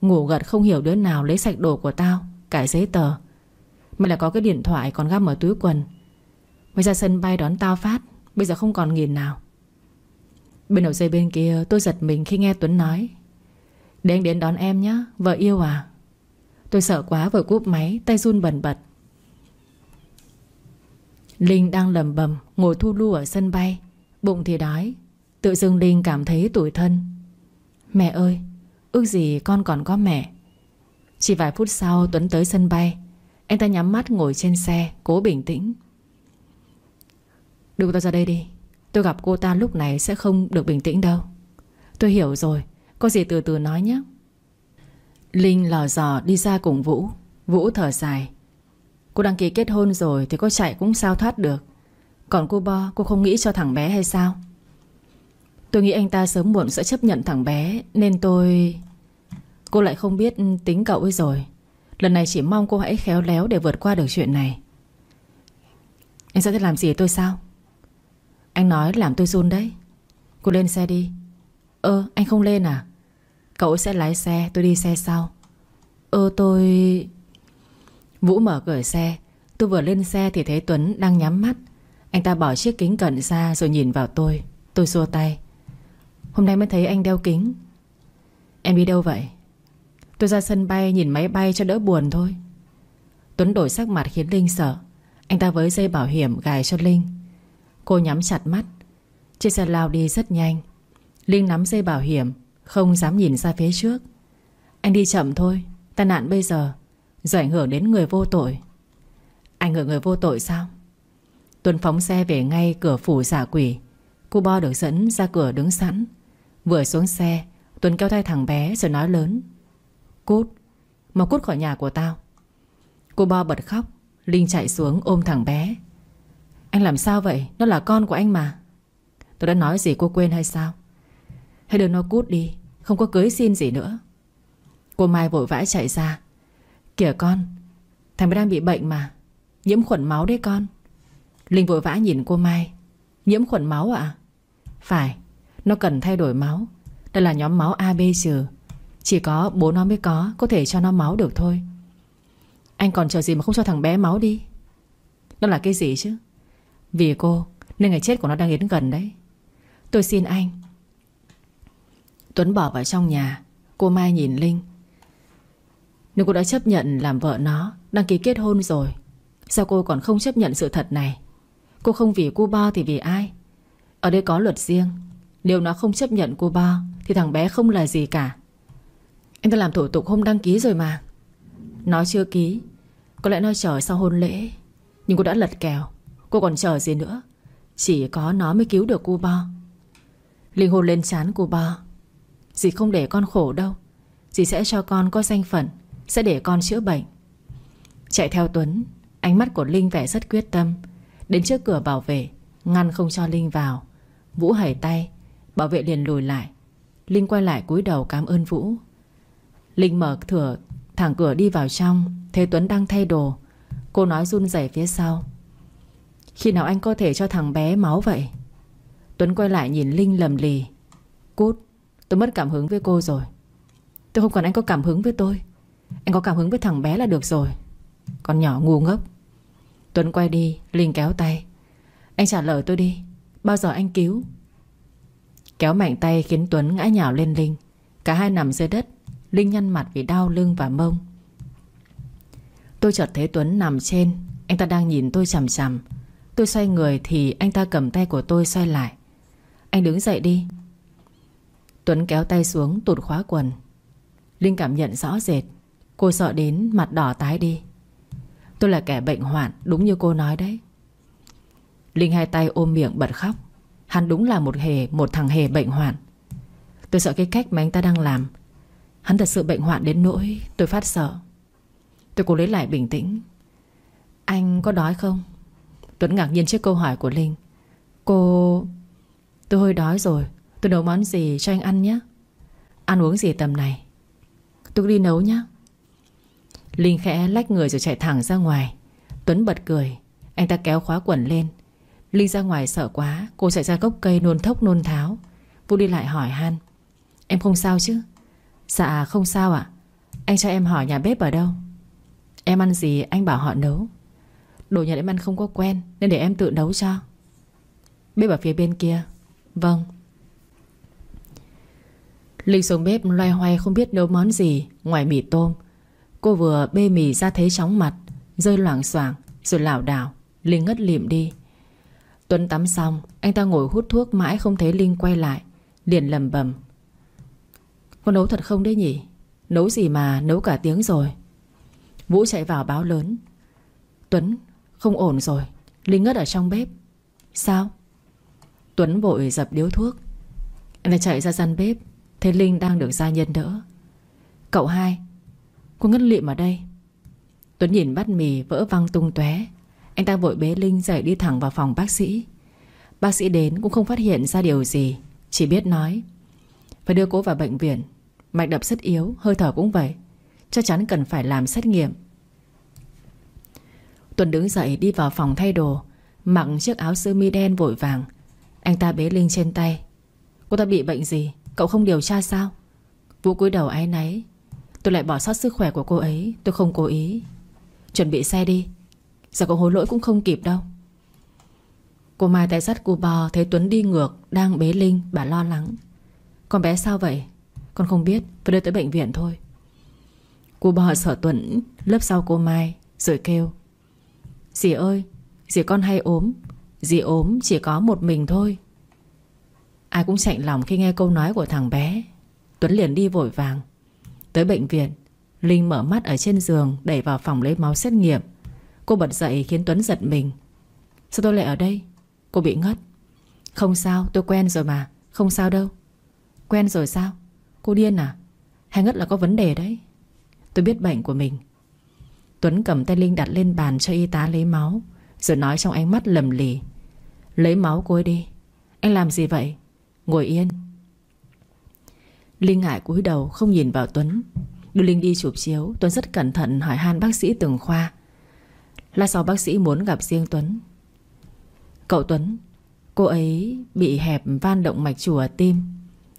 Ngủ gật không hiểu đứa nào lấy sạch đồ của tao Cả giấy tờ. Mày là có cái điện thoại còn găm ở túi quần. Mới ra sân bay đón tao phát. Bây giờ không còn nghìn nào. Bên đầu dây bên kia, tôi giật mình khi nghe Tuấn nói. Để anh đến đón em nhé Vợ yêu à? Tôi sợ quá vội cúp máy, Tay run bẩn bật. Linh đang lầm bầm Ngồi thu lưu ở sân bay. Bụng thì đói. Tự dưng Linh cảm thấy tủi thân. Mẹ ơi, Ước gì con còn có mẹ. Chỉ vài phút sau Tuấn tới sân bay. Anh ta nhắm mắt ngồi trên xe, Cố bình tĩnh. Đưa cô ta ra đây đi. Tôi gặp cô ta lúc này sẽ không được bình tĩnh đâu. Tôi hiểu rồi. Có gì từ từ nói nhé. Linh lò dò đi ra cùng Vũ. Vũ thở dài. Cô đăng ký kết hôn rồi Thì có chạy cũng sao thoát được. Còn cô Bo, cô không nghĩ cho thằng bé hay sao? Tôi nghĩ anh ta sớm muộn sẽ chấp nhận thằng bé, Nên tôi... Cô lại không biết tính cậu ấy rồi. Lần này chỉ mong cô hãy khéo léo Để vượt qua được chuyện này. Anh sẽ làm gì tôi sao? Anh nói làm tôi run đấy. Cô lên xe đi. Ơ, anh không lên à? Cậu sẽ lái xe, tôi đi xe sau. Ơ, tôi... Vũ mở cửa xe. Tôi vừa lên xe thì thấy Tuấn đang nhắm mắt. Anh ta bỏ chiếc kính cận ra rồi nhìn vào tôi. Tôi xua tay. Hôm nay mới thấy anh đeo kính. Em đi đâu vậy? Tôi ra sân bay nhìn máy bay cho đỡ buồn thôi. Tuấn đổi sắc mặt khiến Linh sợ. Anh ta với dây bảo hiểm gài cho Linh. Cô nhắm chặt mắt. Chiếc xe lao đi rất nhanh. Linh nắm dây bảo hiểm, Không dám nhìn ra phía trước. Anh đi chậm thôi Tai nạn bây giờ Giờ ảnh hưởng đến người vô tội. Ảnh hưởng người vô tội sao? Tuấn phóng xe về ngay cửa phủ giả quỷ. Cô Bo được dẫn ra cửa đứng sẵn. Vừa xuống xe, Tuấn kéo tay thằng bé rồi nói lớn. Cút mà cút khỏi nhà của tao. Cô Bo bật khóc, Linh chạy xuống ôm thằng bé. Anh làm sao vậy? Nó là con của anh mà. Tôi đã nói gì cô quên hay sao? Hãy đưa nó cút đi, Không có cưới xin gì nữa. Cô Mai vội vã chạy ra. Kìa con, Thằng bé đang bị bệnh mà. Nhiễm khuẩn máu đấy con. Linh vội vã nhìn cô Mai. Nhiễm khuẩn máu ạ? À? Phải, Nó cần thay đổi máu. Đây là nhóm máu AB trừ. Chỉ có bố nó mới có Có thể cho nó máu được thôi. Anh còn chờ gì mà không cho thằng bé máu đi? Nó là cái gì chứ? Vì cô, Nên ngày chết của nó đang đến gần đấy. Tôi xin anh. Tuấn bỏ vào trong nhà. Cô Mai nhìn Linh. Nếu cô đã chấp nhận làm vợ nó, Đăng ký kết hôn rồi, Sao cô còn không chấp nhận sự thật này? Cô không vì cô Bo thì vì ai? Ở đây có luật riêng. Nếu nó không chấp nhận cô Bo, Thì thằng bé không là gì cả. Anh ta làm thủ tục không đăng ký rồi mà. Nó chưa ký. Có lẽ nó chờ sau hôn lễ, Nhưng cô đã lật kèo. Cô còn chờ gì nữa? Chỉ có nó mới cứu được cô Bo Linh hồn lên chán cô Bo Dì không để con khổ đâu. Dì sẽ cho con có danh phận, Sẽ để con chữa bệnh. Chạy theo Tuấn, Ánh mắt của Linh vẻ rất quyết tâm. Đến trước cửa bảo vệ, Ngăn không cho Linh vào. Vũ hẩy tay, Bảo vệ liền lùi lại. Linh quay lại cúi đầu cảm ơn Vũ. Linh mở thửa, thẳng cửa đi vào trong Thế Tuấn đang thay đồ. Cô nói run rẩy phía sau. Khi nào anh có thể cho thằng bé máu vậy? Tuấn quay lại nhìn Linh lầm lì. Cút, Tôi mất cảm hứng với cô rồi. Tôi không cần anh có cảm hứng với tôi. Anh có cảm hứng với thằng bé là được rồi. Con nhỏ ngu ngốc. Tuấn quay đi, Linh kéo tay. Anh trả lời tôi đi. Bao giờ anh cứu? Kéo mạnh tay khiến Tuấn ngã nhào lên Linh. Cả hai nằm dưới đất. Linh nhăn mặt vì đau lưng và mông. Tôi chợt thấy Tuấn nằm trên. Anh ta đang nhìn tôi chằm chằm. Tôi xoay người thì anh ta cầm tay của tôi xoay lại. Anh đứng dậy đi. Tuấn kéo tay xuống tụt khóa quần. Linh cảm nhận rõ rệt. Cô sợ đến mặt đỏ tái đi. Tôi là kẻ bệnh hoạn, Đúng như cô nói đấy. Linh hai tay ôm miệng bật khóc. Hắn đúng là một hề, Một thằng hề bệnh hoạn. Tôi sợ cái cách mà anh ta đang làm. Hắn thật sự bệnh hoạn đến nỗi Tôi phát sợ. Tôi cố lấy lại bình tĩnh. Anh có đói không? Tuấn ngạc nhiên trước câu hỏi của Linh. Cô... Tôi hơi đói rồi, Tôi nấu món gì cho anh ăn nhé. Ăn uống gì tầm này? Tôi đi nấu nhé. Linh khẽ lách người rồi chạy thẳng ra ngoài. Tuấn bật cười. Anh ta kéo khóa quần lên. Linh ra ngoài sợ quá, Cô chạy ra gốc cây nôn thốc nôn tháo. Vũ đi lại hỏi Han. Em không sao chứ? Dạ không sao ạ. Anh cho em hỏi nhà bếp ở đâu? Em ăn gì anh bảo họ nấu. Đồ nhà em ăn không có quen, Nên để em tự nấu cho. Bếp ở phía bên kia. Vâng. Linh xuống bếp, loay hoay không biết nấu món gì, Ngoài mì tôm. Cô vừa bê mì ra thấy chóng mặt, Rơi loảng xoảng, Rồi lảo đảo. Linh ngất liệm đi. Tuấn tắm xong, Anh ta ngồi hút thuốc mãi không thấy Linh quay lại, Liền lầm bầm Có nấu thật không đấy nhỉ? Nấu gì mà nấu cả tiếng rồi. Vũ chạy vào báo lớn. Tuấn không ổn rồi Linh ngất ở trong bếp. Sao? Tuấn vội dập điếu thuốc. Anh ta chạy ra gian bếp Thấy Linh đang được gia nhân đỡ. Cậu hai Cô ngất lịm ở đây. Tuấn nhìn bát mì vỡ văng tung tóe. Anh ta vội bế Linh dậy đi thẳng vào phòng bác sĩ. Bác sĩ đến cũng không phát hiện ra điều gì Chỉ biết nói Phải đưa cô vào bệnh viện Mạch đập rất yếu, hơi thở cũng vậy. Chắc chắn cần phải làm xét nghiệm. Tuấn đứng dậy đi vào phòng thay đồ, Mặc chiếc áo sơ mi đen vội vàng. Anh ta bế Linh trên tay. Cô ta bị bệnh gì? Cậu không điều tra sao? Vũ cúi đầu áy náy. Tôi lại bỏ sót sức khỏe của cô ấy, Tôi không cố ý. Chuẩn bị xe đi. Giờ cậu hối lỗi cũng không kịp đâu. Cô Mai tay sắt cô bò Thấy Tuấn đi ngược, Đang bế Linh, Bà lo lắng. Con bé sao vậy? Con không biết, Phải đưa tới bệnh viện thôi. Cô bò sợ Tuấn, Lớp sau cô Mai, Rồi kêu. Dì ơi, Dì con hay ốm. Dì ốm chỉ có một mình thôi. Ai cũng chạnh lòng khi nghe câu nói của thằng bé. Tuấn liền đi vội vàng. Tới bệnh viện, Linh mở mắt ở trên giường Đẩy vào phòng lấy máu xét nghiệm. Cô bật dậy khiến Tuấn giật mình. Sao tôi lại ở đây? Cô bị ngất. Không sao, tôi quen rồi mà. Không sao đâu. Quen rồi sao? Cô điên à? Hay ngất là có vấn đề đấy? Tôi biết bệnh của mình. Tuấn cầm tay Linh đặt lên bàn cho y tá lấy máu, Rồi nói trong ánh mắt lầm lì, Lấy máu cô ấy đi, Anh làm gì vậy? Ngồi yên. Linh ngại cúi đầu không nhìn vào Tuấn. Đưa Linh đi chụp chiếu, Tuấn rất cẩn thận hỏi han bác sĩ từng khoa. Là sau bác sĩ muốn gặp riêng Tuấn. Cậu Tuấn, Cô ấy bị hẹp van động mạch chủ ở tim,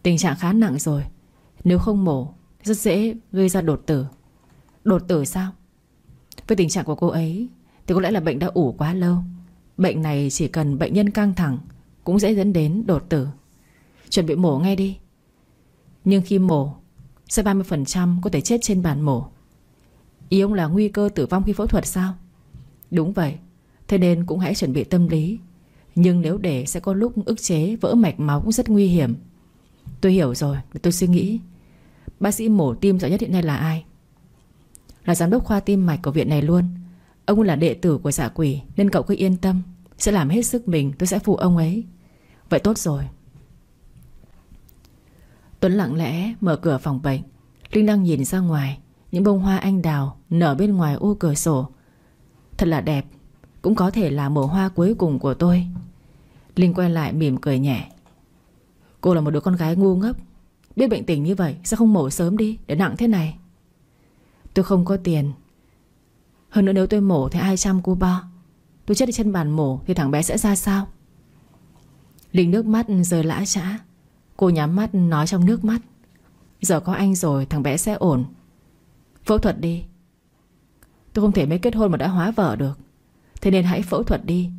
Tình trạng khá nặng rồi. Nếu không mổ, Rất dễ gây ra đột tử. Đột tử sao? Với tình trạng của cô ấy, Thì có lẽ là bệnh đã ủ quá lâu. Bệnh này chỉ cần bệnh nhân căng thẳng Cũng dễ dẫn đến đột tử. Chuẩn bị mổ ngay đi. Nhưng khi mổ, Sẽ 30% có thể chết trên bàn mổ. Ý ông là nguy cơ tử vong khi phẫu thuật sao? Đúng vậy, Thế nên cũng hãy chuẩn bị tâm lý. Nhưng nếu để sẽ có lúc ức chế, Vỡ mạch máu cũng rất nguy hiểm. Tôi hiểu rồi, Tôi suy nghĩ. Bác sĩ mổ tim giỏi nhất hiện nay là ai? Là giám đốc khoa tim mạch của viện này luôn. Ông là đệ tử của giả quỷ, Nên cậu cứ yên tâm. Sẽ làm hết sức mình, tôi sẽ phụ ông ấy. Vậy tốt rồi. Tuấn lặng lẽ mở cửa phòng bệnh. Linh đang nhìn ra ngoài, Những bông hoa anh đào nở bên ngoài ô cửa sổ. Thật là đẹp, Cũng có thể là mùa hoa cuối cùng của tôi. Linh quay lại mỉm cười nhẹ. Cô là một đứa con gái ngu ngốc. Biết bệnh tình như vậy, Sao không mổ sớm đi, để nặng thế này? Tôi không có tiền. Hơn nữa nếu tôi mổ thì ai chăm cô ba Tôi chết đi chân bàn mổ Thì thằng bé sẽ ra sao? Linh nước mắt rơi lã trã Cô nhắm mắt nói trong nước mắt. Giờ có anh rồi, thằng bé sẽ ổn. Phẫu thuật đi. Tôi không thể mới kết hôn mà đã hóa vợ được. Thế nên hãy phẫu thuật đi.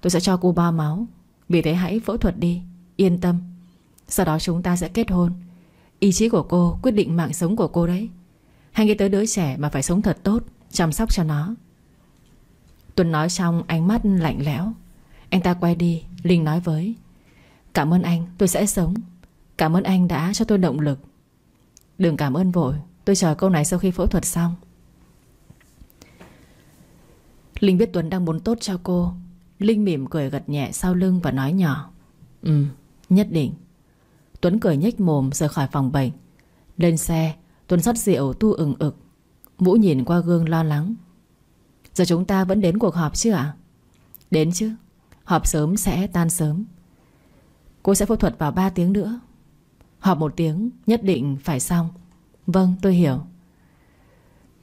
Tôi sẽ cho cô ba máu. Vì thế hãy phẫu thuật đi. Yên tâm. Sau đó chúng ta sẽ kết hôn. Ý chí của cô, quyết định mạng sống của cô đấy. Hãy nghĩ tới đứa trẻ mà phải sống thật tốt, Chăm sóc cho nó. Tuấn nói xong, ánh mắt lạnh lẽo. Anh ta quay đi, Linh nói với, Cảm ơn anh, tôi sẽ sống. Cảm ơn anh đã cho tôi động lực. Đừng cảm ơn vội, Tôi chờ câu này sau khi phẫu thuật xong. Linh biết Tuấn đang muốn tốt cho cô. Linh mỉm cười gật nhẹ sau lưng và nói nhỏ Ừ nhất định. Tuấn cười nhếch mồm rời khỏi phòng bệnh, Lên xe Tuấn rót rượu tu ừng ực. Vũ nhìn qua gương lo lắng. Giờ chúng ta vẫn đến cuộc họp chứ ạ? Đến chứ. Họp sớm sẽ tan sớm. Cô sẽ phẫu thuật vào 3 tiếng nữa. Họp một tiếng, nhất định phải xong. Vâng tôi hiểu.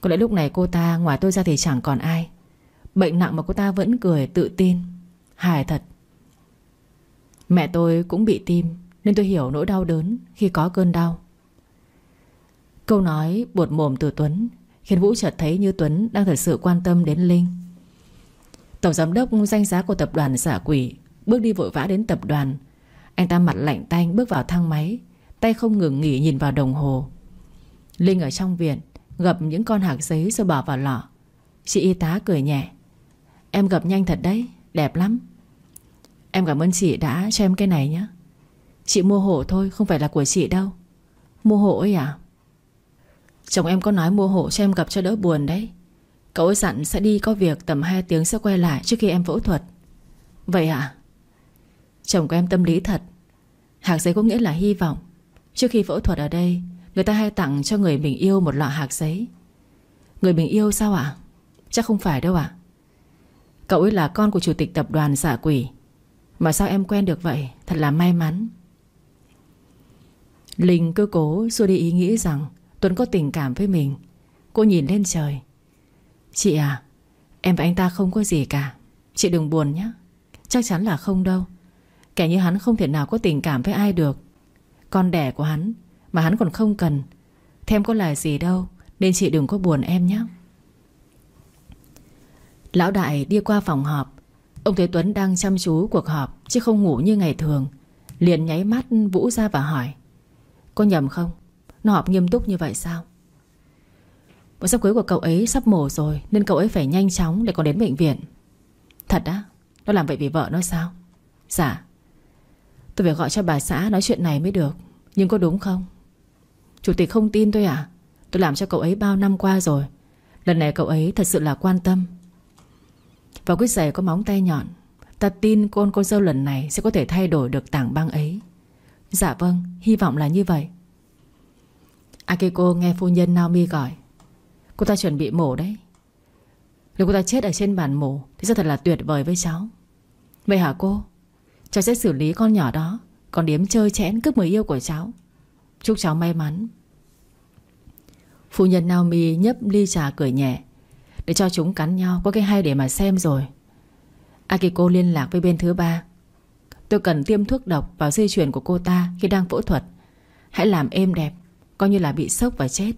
Có lẽ lúc này cô ta, ngoài tôi ra thì chẳng còn ai. Bệnh nặng mà cô ta vẫn cười tự tin. Hài thật. Mẹ tôi cũng bị tim, Nên tôi hiểu nỗi đau đớn khi có cơn đau. Câu nói buột mồm từ Tuấn Khiến Vũ chợt thấy như Tuấn đang thật sự quan tâm đến Linh. Tổng giám đốc danh giá của tập đoàn giả quỷ Bước đi vội vã đến tập đoàn. Anh ta mặt lạnh tanh bước vào thang máy, Tay không ngừng nghỉ nhìn vào đồng hồ. Linh ở trong viện Gập những con hạt giấy rồi bỏ vào lọ. Chị y tá cười nhẹ. Em gập nhanh thật đấy, Đẹp lắm. Em cảm ơn chị đã cho em cái này nhé Chị mua hộ thôi, không phải là của chị đâu. Mua hộ ấy à? Chồng em có nói mua hộ cho em gặp cho đỡ buồn đấy. Cậu ấy dặn sẽ đi có việc tầm 2 tiếng sẽ quay lại trước khi em phẫu thuật. Vậy à Chồng của em tâm lý thật. Hạt giấy có nghĩa là hy vọng. Trước khi phẫu thuật ở đây, Người ta hay tặng cho người mình yêu một lọ hạt giấy. Người mình yêu sao ạ? Chắc không phải đâu ạ. Cậu ấy là con của chủ tịch tập đoàn giả quỷ. Mà sao em quen được vậy? Thật là may mắn. Linh cứ cố xua đi ý nghĩ rằng Tuấn có tình cảm với mình. Cô nhìn lên trời. Chị à Em và anh ta không có gì cả. Chị đừng buồn nhé. Chắc chắn là không đâu. Kẻ như hắn không thể nào có tình cảm với ai được. Con đẻ của hắn, Mà hắn còn không cần. Thêm có là gì đâu, Nên chị đừng có buồn em nhé. Lão đại đi qua phòng họp. Ông Thế Tuấn đang chăm chú cuộc họp, Chứ không ngủ như ngày thường. Liền nháy mắt, Vũ ra và hỏi. Có nhầm không? Nó họp nghiêm túc như vậy sao? Một sắp cưới của cậu ấy sắp mổ rồi, Nên cậu ấy phải nhanh chóng để còn đến bệnh viện. Thật á? Nó làm vậy vì vợ nó sao? Dạ. Tôi phải gọi cho bà xã nói chuyện này mới được. Nhưng có đúng không? Chủ tịch không tin tôi à Tôi làm cho cậu ấy bao năm qua rồi. Lần này cậu ấy thật sự là quan tâm. Và quyết giày có móng tay nhọn. Ta tin con cô dâu lần này Sẽ có thể thay đổi được tảng băng ấy. Dạ vâng Hy vọng là như vậy. Akiko nghe phu nhân Naomi gọi. Cô ta chuẩn bị mổ đấy. Nếu cô ta chết ở trên bàn mổ, Thì sẽ thật là tuyệt vời với cháu. Vậy hả cô? Cháu sẽ xử lý con nhỏ đó, Còn điếm chơi chẽn cướp người yêu của cháu. Chúc cháu may mắn. Phu nhân Naomi nhấp ly trà cười nhẹ. Để cho chúng cắn nhau, Có cái hay để mà xem rồi. Akiko liên lạc với bên thứ ba. Tôi cần tiêm thuốc độc vào dây chuyền của cô ta Khi đang phẫu thuật. Hãy làm êm đẹp. Coi như là bị sốc và chết.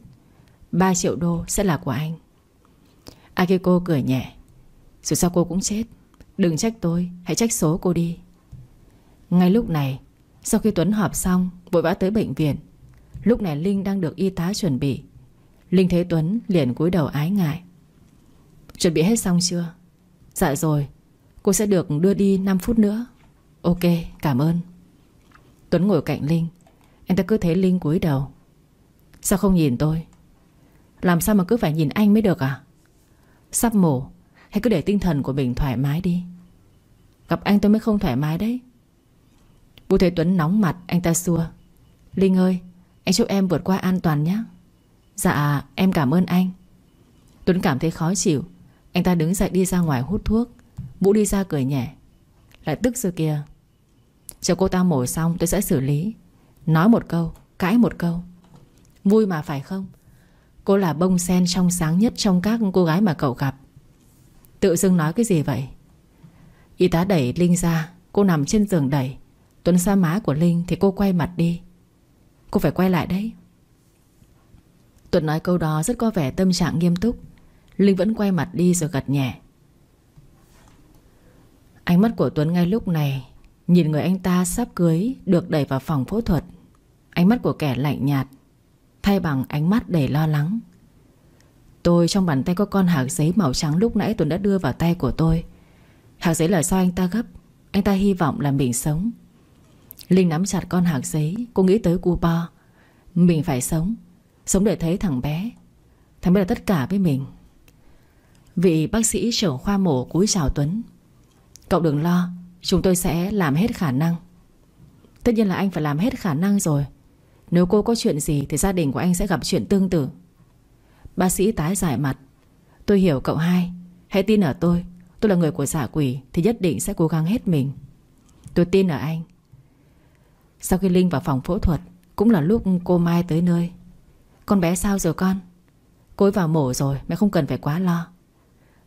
3 triệu đô sẽ là của anh. Akiko cười nhẹ. Dù sao cô cũng chết. Đừng trách tôi, hãy trách số cô đi. Ngay lúc này Sau khi Tuấn họp xong Vội vã tới bệnh viện. Lúc này Linh đang được y tá chuẩn bị. Linh thấy Tuấn liền cúi đầu ái ngại. Chuẩn bị hết xong chưa? Dạ rồi. Cô sẽ được đưa đi 5 phút nữa. Ok cảm ơn. Tuấn ngồi cạnh Linh. Anh ta cứ thấy Linh cúi đầu. Sao không nhìn tôi? Làm sao mà cứ phải nhìn anh mới được à? Sắp mổ Hay cứ để tinh thần của mình thoải mái đi. Gặp anh tôi mới không thoải mái đấy. Vũ Thế Tuấn nóng mặt Anh ta xua. Linh ơi Anh chúc em vượt qua an toàn nhé. Dạ em cảm ơn anh. Tuấn cảm thấy khó chịu. Anh ta đứng dậy đi ra ngoài hút thuốc. Vũ đi ra cười nhẹ. Lại tức rồi kìa Chờ cô ta mổ xong tôi sẽ xử lý. Nói một câu, cãi một câu. Vui mà phải không? Cô là bông sen trong sáng nhất Trong các cô gái mà cậu gặp. Tự dưng nói cái gì vậy? Y tá đẩy Linh ra, Cô nằm trên giường đẩy. Tuấn xa má của Linh thì cô quay mặt đi. Cô phải quay lại đấy. Tuấn nói câu đó rất có vẻ tâm trạng nghiêm túc. Linh vẫn quay mặt đi rồi gật nhẹ. Ánh mắt của Tuấn ngay lúc này, Nhìn người anh ta sắp cưới Được đẩy vào phòng phẫu thuật. Ánh mắt của kẻ lạnh nhạt Thay bằng ánh mắt đầy lo lắng. Tôi trong bàn tay có con hạt giấy màu trắng Lúc nãy Tuấn đã đưa vào tay của tôi. Hạt giấy là sao anh ta gấp. Anh ta hy vọng là mình sống. Linh nắm chặt con hạt giấy, Cô nghĩ tới cu bo. Mình phải sống. Sống để thấy thằng bé. Thằng bé là tất cả với mình. Vị bác sĩ trưởng khoa mổ cúi chào Tuấn. Cậu đừng lo, Chúng tôi sẽ làm hết khả năng. Tất nhiên là anh phải làm hết khả năng rồi. Nếu cô có chuyện gì Thì gia đình của anh sẽ gặp chuyện tương tự. Bác sĩ tái giải mặt. Tôi hiểu cậu hai. Hãy tin ở tôi. Tôi là người của giả quỷ Thì nhất định sẽ cố gắng hết mình. Tôi tin ở anh. Sau khi Linh vào phòng phẫu thuật, Cũng là lúc cô Mai tới nơi. Con bé sao rồi con? Cô ấy vào mổ rồi, mẹ không cần phải quá lo.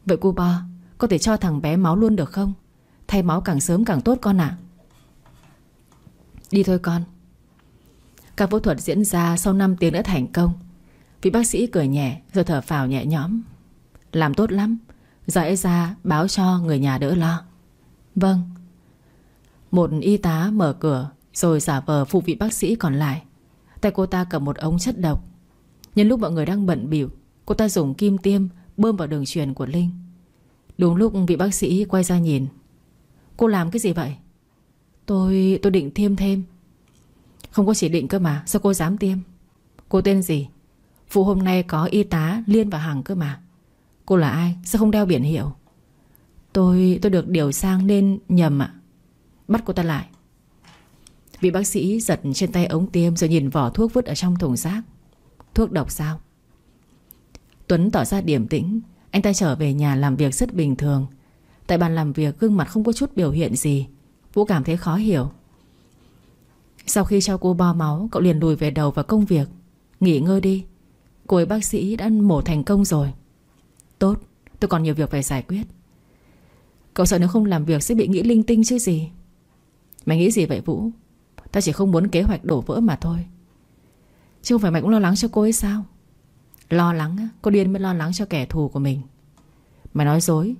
Vậy cô Bo, Có thể cho thằng bé máu luôn được không? Thay máu càng sớm càng tốt con ạ. Đi thôi con. Các phẫu thuật diễn ra sau 5 tiếng đã thành công. Vị bác sĩ cười nhẹ Rồi thở phào nhẹ nhõm. Làm tốt lắm Dậy ra báo cho người nhà đỡ lo. Vâng. Một y tá mở cửa Rồi giả vờ phụ vị bác sĩ còn lại. Tay cô ta cầm một ống chất độc. Nhân lúc mọi người đang bận biểu Cô ta dùng kim tiêm bơm vào đường truyền của Linh. Đúng lúc vị bác sĩ quay ra nhìn. Cô làm cái gì vậy? Tôi tôi định tiêm thêm. Không có chỉ định cơ mà, Sao cô dám tiêm? Cô tên gì? Phụ hôm nay có y tá Liên và Hằng cơ mà. Cô là ai? Sao không đeo biển hiệu? Tôi tôi được điều sang nên nhầm ạ. Bắt cô ta lại. Vị bác sĩ giật trên tay ống tiêm Rồi nhìn vỏ thuốc vứt ở trong thùng rác. Thuốc độc sao? Tuấn tỏ ra điềm tĩnh. Anh ta trở về nhà làm việc rất bình thường. Tại bàn làm việc gương mặt không có chút biểu hiện gì. Vũ cảm thấy khó hiểu. Sau khi cho cô bo máu, Cậu liền lùi về đầu vào công việc. Nghỉ ngơi đi. Cô ấy bác sĩ đã mổ thành công rồi. Tốt, tôi còn nhiều việc phải giải quyết. Cậu sợ nếu không làm việc sẽ bị nghĩ linh tinh chứ gì? Mày nghĩ gì vậy, Vũ? Ta chỉ không muốn kế hoạch đổ vỡ mà thôi. Chứ không phải mày cũng lo lắng cho cô ấy sao? Lo lắng á? Cô điên mới lo lắng cho kẻ thù của mình. Mày nói dối.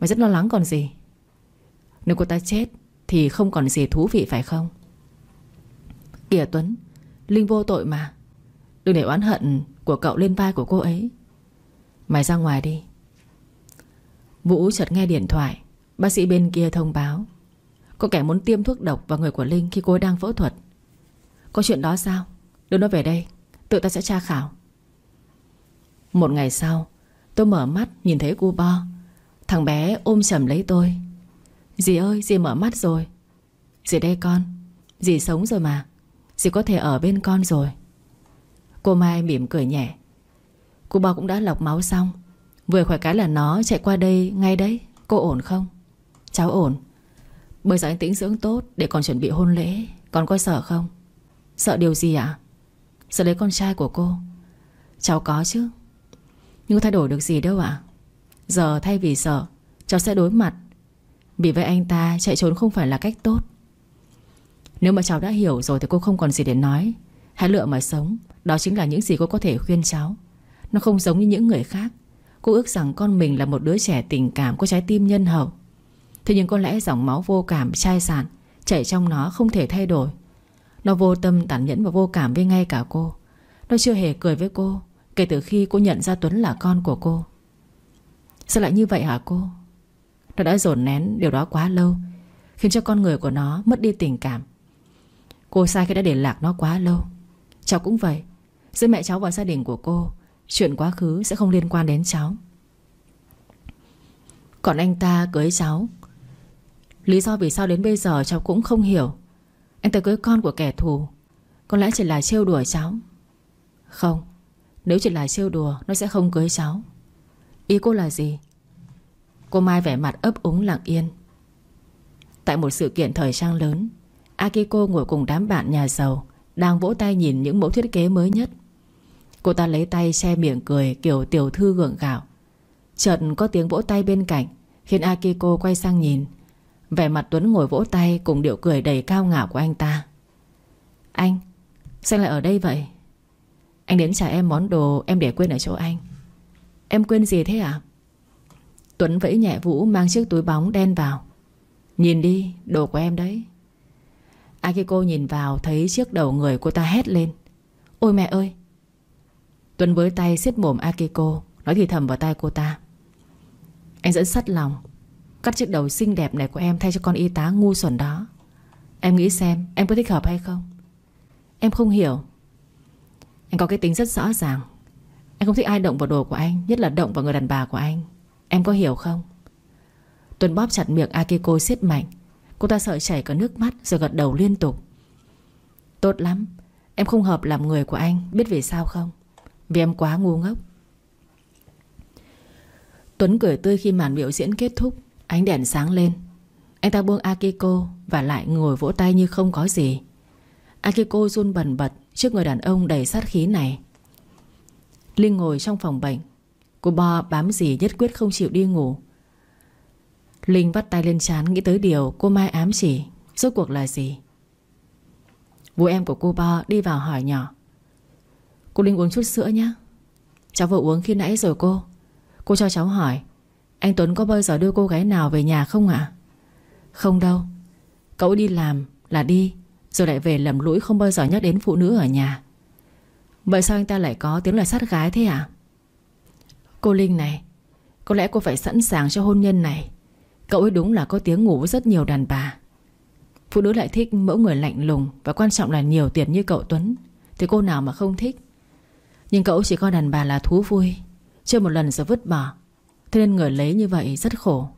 Mày rất lo lắng còn gì? Nếu cô ta chết Thì không còn gì thú vị phải không? Kìa Tuấn, Linh vô tội mà. Đừng để oán hận của cậu lên vai của cô ấy. Mày ra ngoài đi. Vũ chợt nghe điện thoại. Bác sĩ bên kia thông báo. Có kẻ muốn tiêm thuốc độc vào người của Linh Khi cô ấy đang phẫu thuật. Có chuyện đó sao? Đưa nó về đây, Tự ta sẽ tra khảo. Một ngày sau, Tôi mở mắt nhìn thấy cu bo. Thằng bé ôm chầm lấy tôi. Dì ơi, dì mở mắt rồi. Dì đây con, Dì sống rồi mà. Dì có thể ở bên con rồi. Cô Mai mỉm cười nhẹ. Cô bo cũng đã lọc máu xong. Vừa khỏe cái là nó chạy qua đây ngay đấy. Cô ổn không? Cháu ổn. Bây giờ anh tĩnh dưỡng tốt Để còn chuẩn bị hôn lễ. Còn có sợ không? Sợ điều gì ạ? Sợ lấy con trai của cô. Cháu có chứ. Nhưng thay đổi được gì đâu ạ. Giờ thay vì sợ, Cháu sẽ đối mặt. Vì vậy anh ta chạy trốn không phải là cách tốt. Nếu mà cháu đã hiểu rồi Thì cô không còn gì để nói. Hãy lựa mà sống. Đó chính là những gì cô có thể khuyên cháu. Nó không giống như những người khác. Cô ước rằng con mình là một đứa trẻ tình cảm Có trái tim nhân hậu. Thế nhưng có lẽ dòng máu vô cảm chai sạn, Chảy trong nó không thể thay đổi. Nó vô tâm tàn nhẫn và vô cảm với ngay cả cô. Nó chưa hề cười với cô, Kể từ khi cô nhận ra Tuấn là con của cô. Sao lại như vậy hả cô? Nó đã dồn nén điều đó quá lâu, Khiến cho con người của nó mất đi tình cảm. Cô sai khi đã để lạc nó quá lâu. Cháu cũng vậy. Giữa mẹ cháu và gia đình của cô, Chuyện quá khứ sẽ không liên quan đến cháu. Còn anh ta cưới cháu. Lý do vì sao đến bây giờ cháu cũng không hiểu. Anh ta cưới con của kẻ thù. Có lẽ chỉ là trêu đùa cháu. Không, Nếu chỉ là trêu đùa, Nó sẽ không cưới cháu. Ý cô là gì? Cô Mai vẻ mặt ấp úng lặng yên. Tại một sự kiện thời trang lớn Akiko ngồi cùng đám bạn nhà giàu, Đang vỗ tay nhìn những mẫu thiết kế mới nhất. Cô ta lấy tay che miệng cười Kiểu tiểu thư gượng gạo. Chợt có tiếng vỗ tay bên cạnh, Khiến Akiko quay sang nhìn. Vẻ mặt Tuấn ngồi vỗ tay Cùng điệu cười đầy cao ngạo của anh ta. Anh, Sao lại ở đây vậy? Anh đến trả em món đồ em để quên ở chỗ anh. Em quên gì thế à Tuấn vẫy nhẹ Vũ mang chiếc túi bóng đen vào. Nhìn đi, Đồ của em đấy. Akiko nhìn vào thấy chiếc đầu người cô ta hét lên. Ôi mẹ ơi! Tuấn với tay xiết mồm Akiko, Nói thì thầm vào tay cô ta. Anh dẫn sắt lòng. Cắt chiếc đầu xinh đẹp này của em Thay cho con y tá ngu xuẩn đó. Em nghĩ xem, em có thích hợp hay không? Em không hiểu. Anh có cái tính rất rõ ràng. Anh không thích ai động vào đồ của anh, Nhất là động vào người đàn bà của anh. Em có hiểu không? Tuấn bóp chặt miệng Akiko siết mạnh. Cô ta sợ chảy cả nước mắt Rồi gật đầu liên tục. Tốt lắm, Em không hợp làm người của anh, Biết vì sao không? Vì em quá ngu ngốc. Tuấn cười tươi khi màn biểu diễn kết thúc, Ánh đèn sáng lên. Anh ta buông Akiko Và lại ngồi vỗ tay như không có gì. Akiko run bần bật Trước người đàn ông đầy sát khí này. Linh ngồi trong phòng bệnh. Cô Bo bám gì nhất quyết không chịu đi ngủ. Linh bắt tay lên chán Nghĩ tới điều cô Mai ám chỉ. Rốt cuộc là gì? Vụ em của cô Bo đi vào hỏi nhỏ. Cô Linh uống chút sữa nhé Cháu vừa uống khi nãy rồi cô. Cô cho cháu hỏi, Anh Tuấn có bao giờ đưa cô gái nào về nhà không ạ? Không đâu. Cậu đi làm là đi, Rồi lại về lầm lũi không bao giờ nhắc đến phụ nữ ở nhà. Vậy sao anh ta lại có tiếng lời sát gái thế ạ? Cô Linh này, Có lẽ cô phải sẵn sàng cho hôn nhân này. Cậu ấy đúng là có tiếng ngủ với rất nhiều đàn bà. Phụ nữ lại thích mẫu người lạnh lùng Và quan trọng là nhiều tiền như cậu Tuấn. Thì cô nào mà không thích? Nhưng cậu chỉ coi đàn bà là thú vui Chơi một lần rồi vứt bỏ. Thế nên người lấy như vậy rất khổ.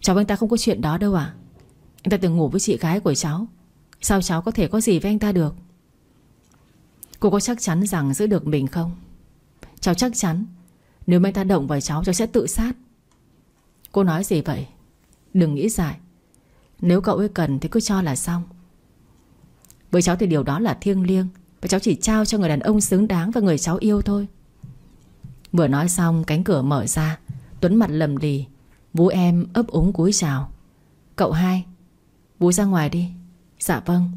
Cháu anh ta không có chuyện đó đâu à Anh ta từng ngủ với chị gái của cháu. Sao cháu có thể có gì với anh ta được? Cô có chắc chắn rằng giữ được mình không? Cháu chắc chắn, Nếu anh ta động vào cháu cháu sẽ tự sát. Cô nói gì vậy? Đừng nghĩ dài. Nếu cậu ấy cần thì cứ cho là xong. Với cháu thì điều đó là thiêng liêng, Và cháu chỉ trao cho người đàn ông xứng đáng Và người cháu yêu thôi. Vừa nói xong, cánh cửa mở ra. Tuấn mặt lầm lì. Vũ em ấp úng cúi chào. Cậu hai Vũ ra ngoài đi. Dạ vâng.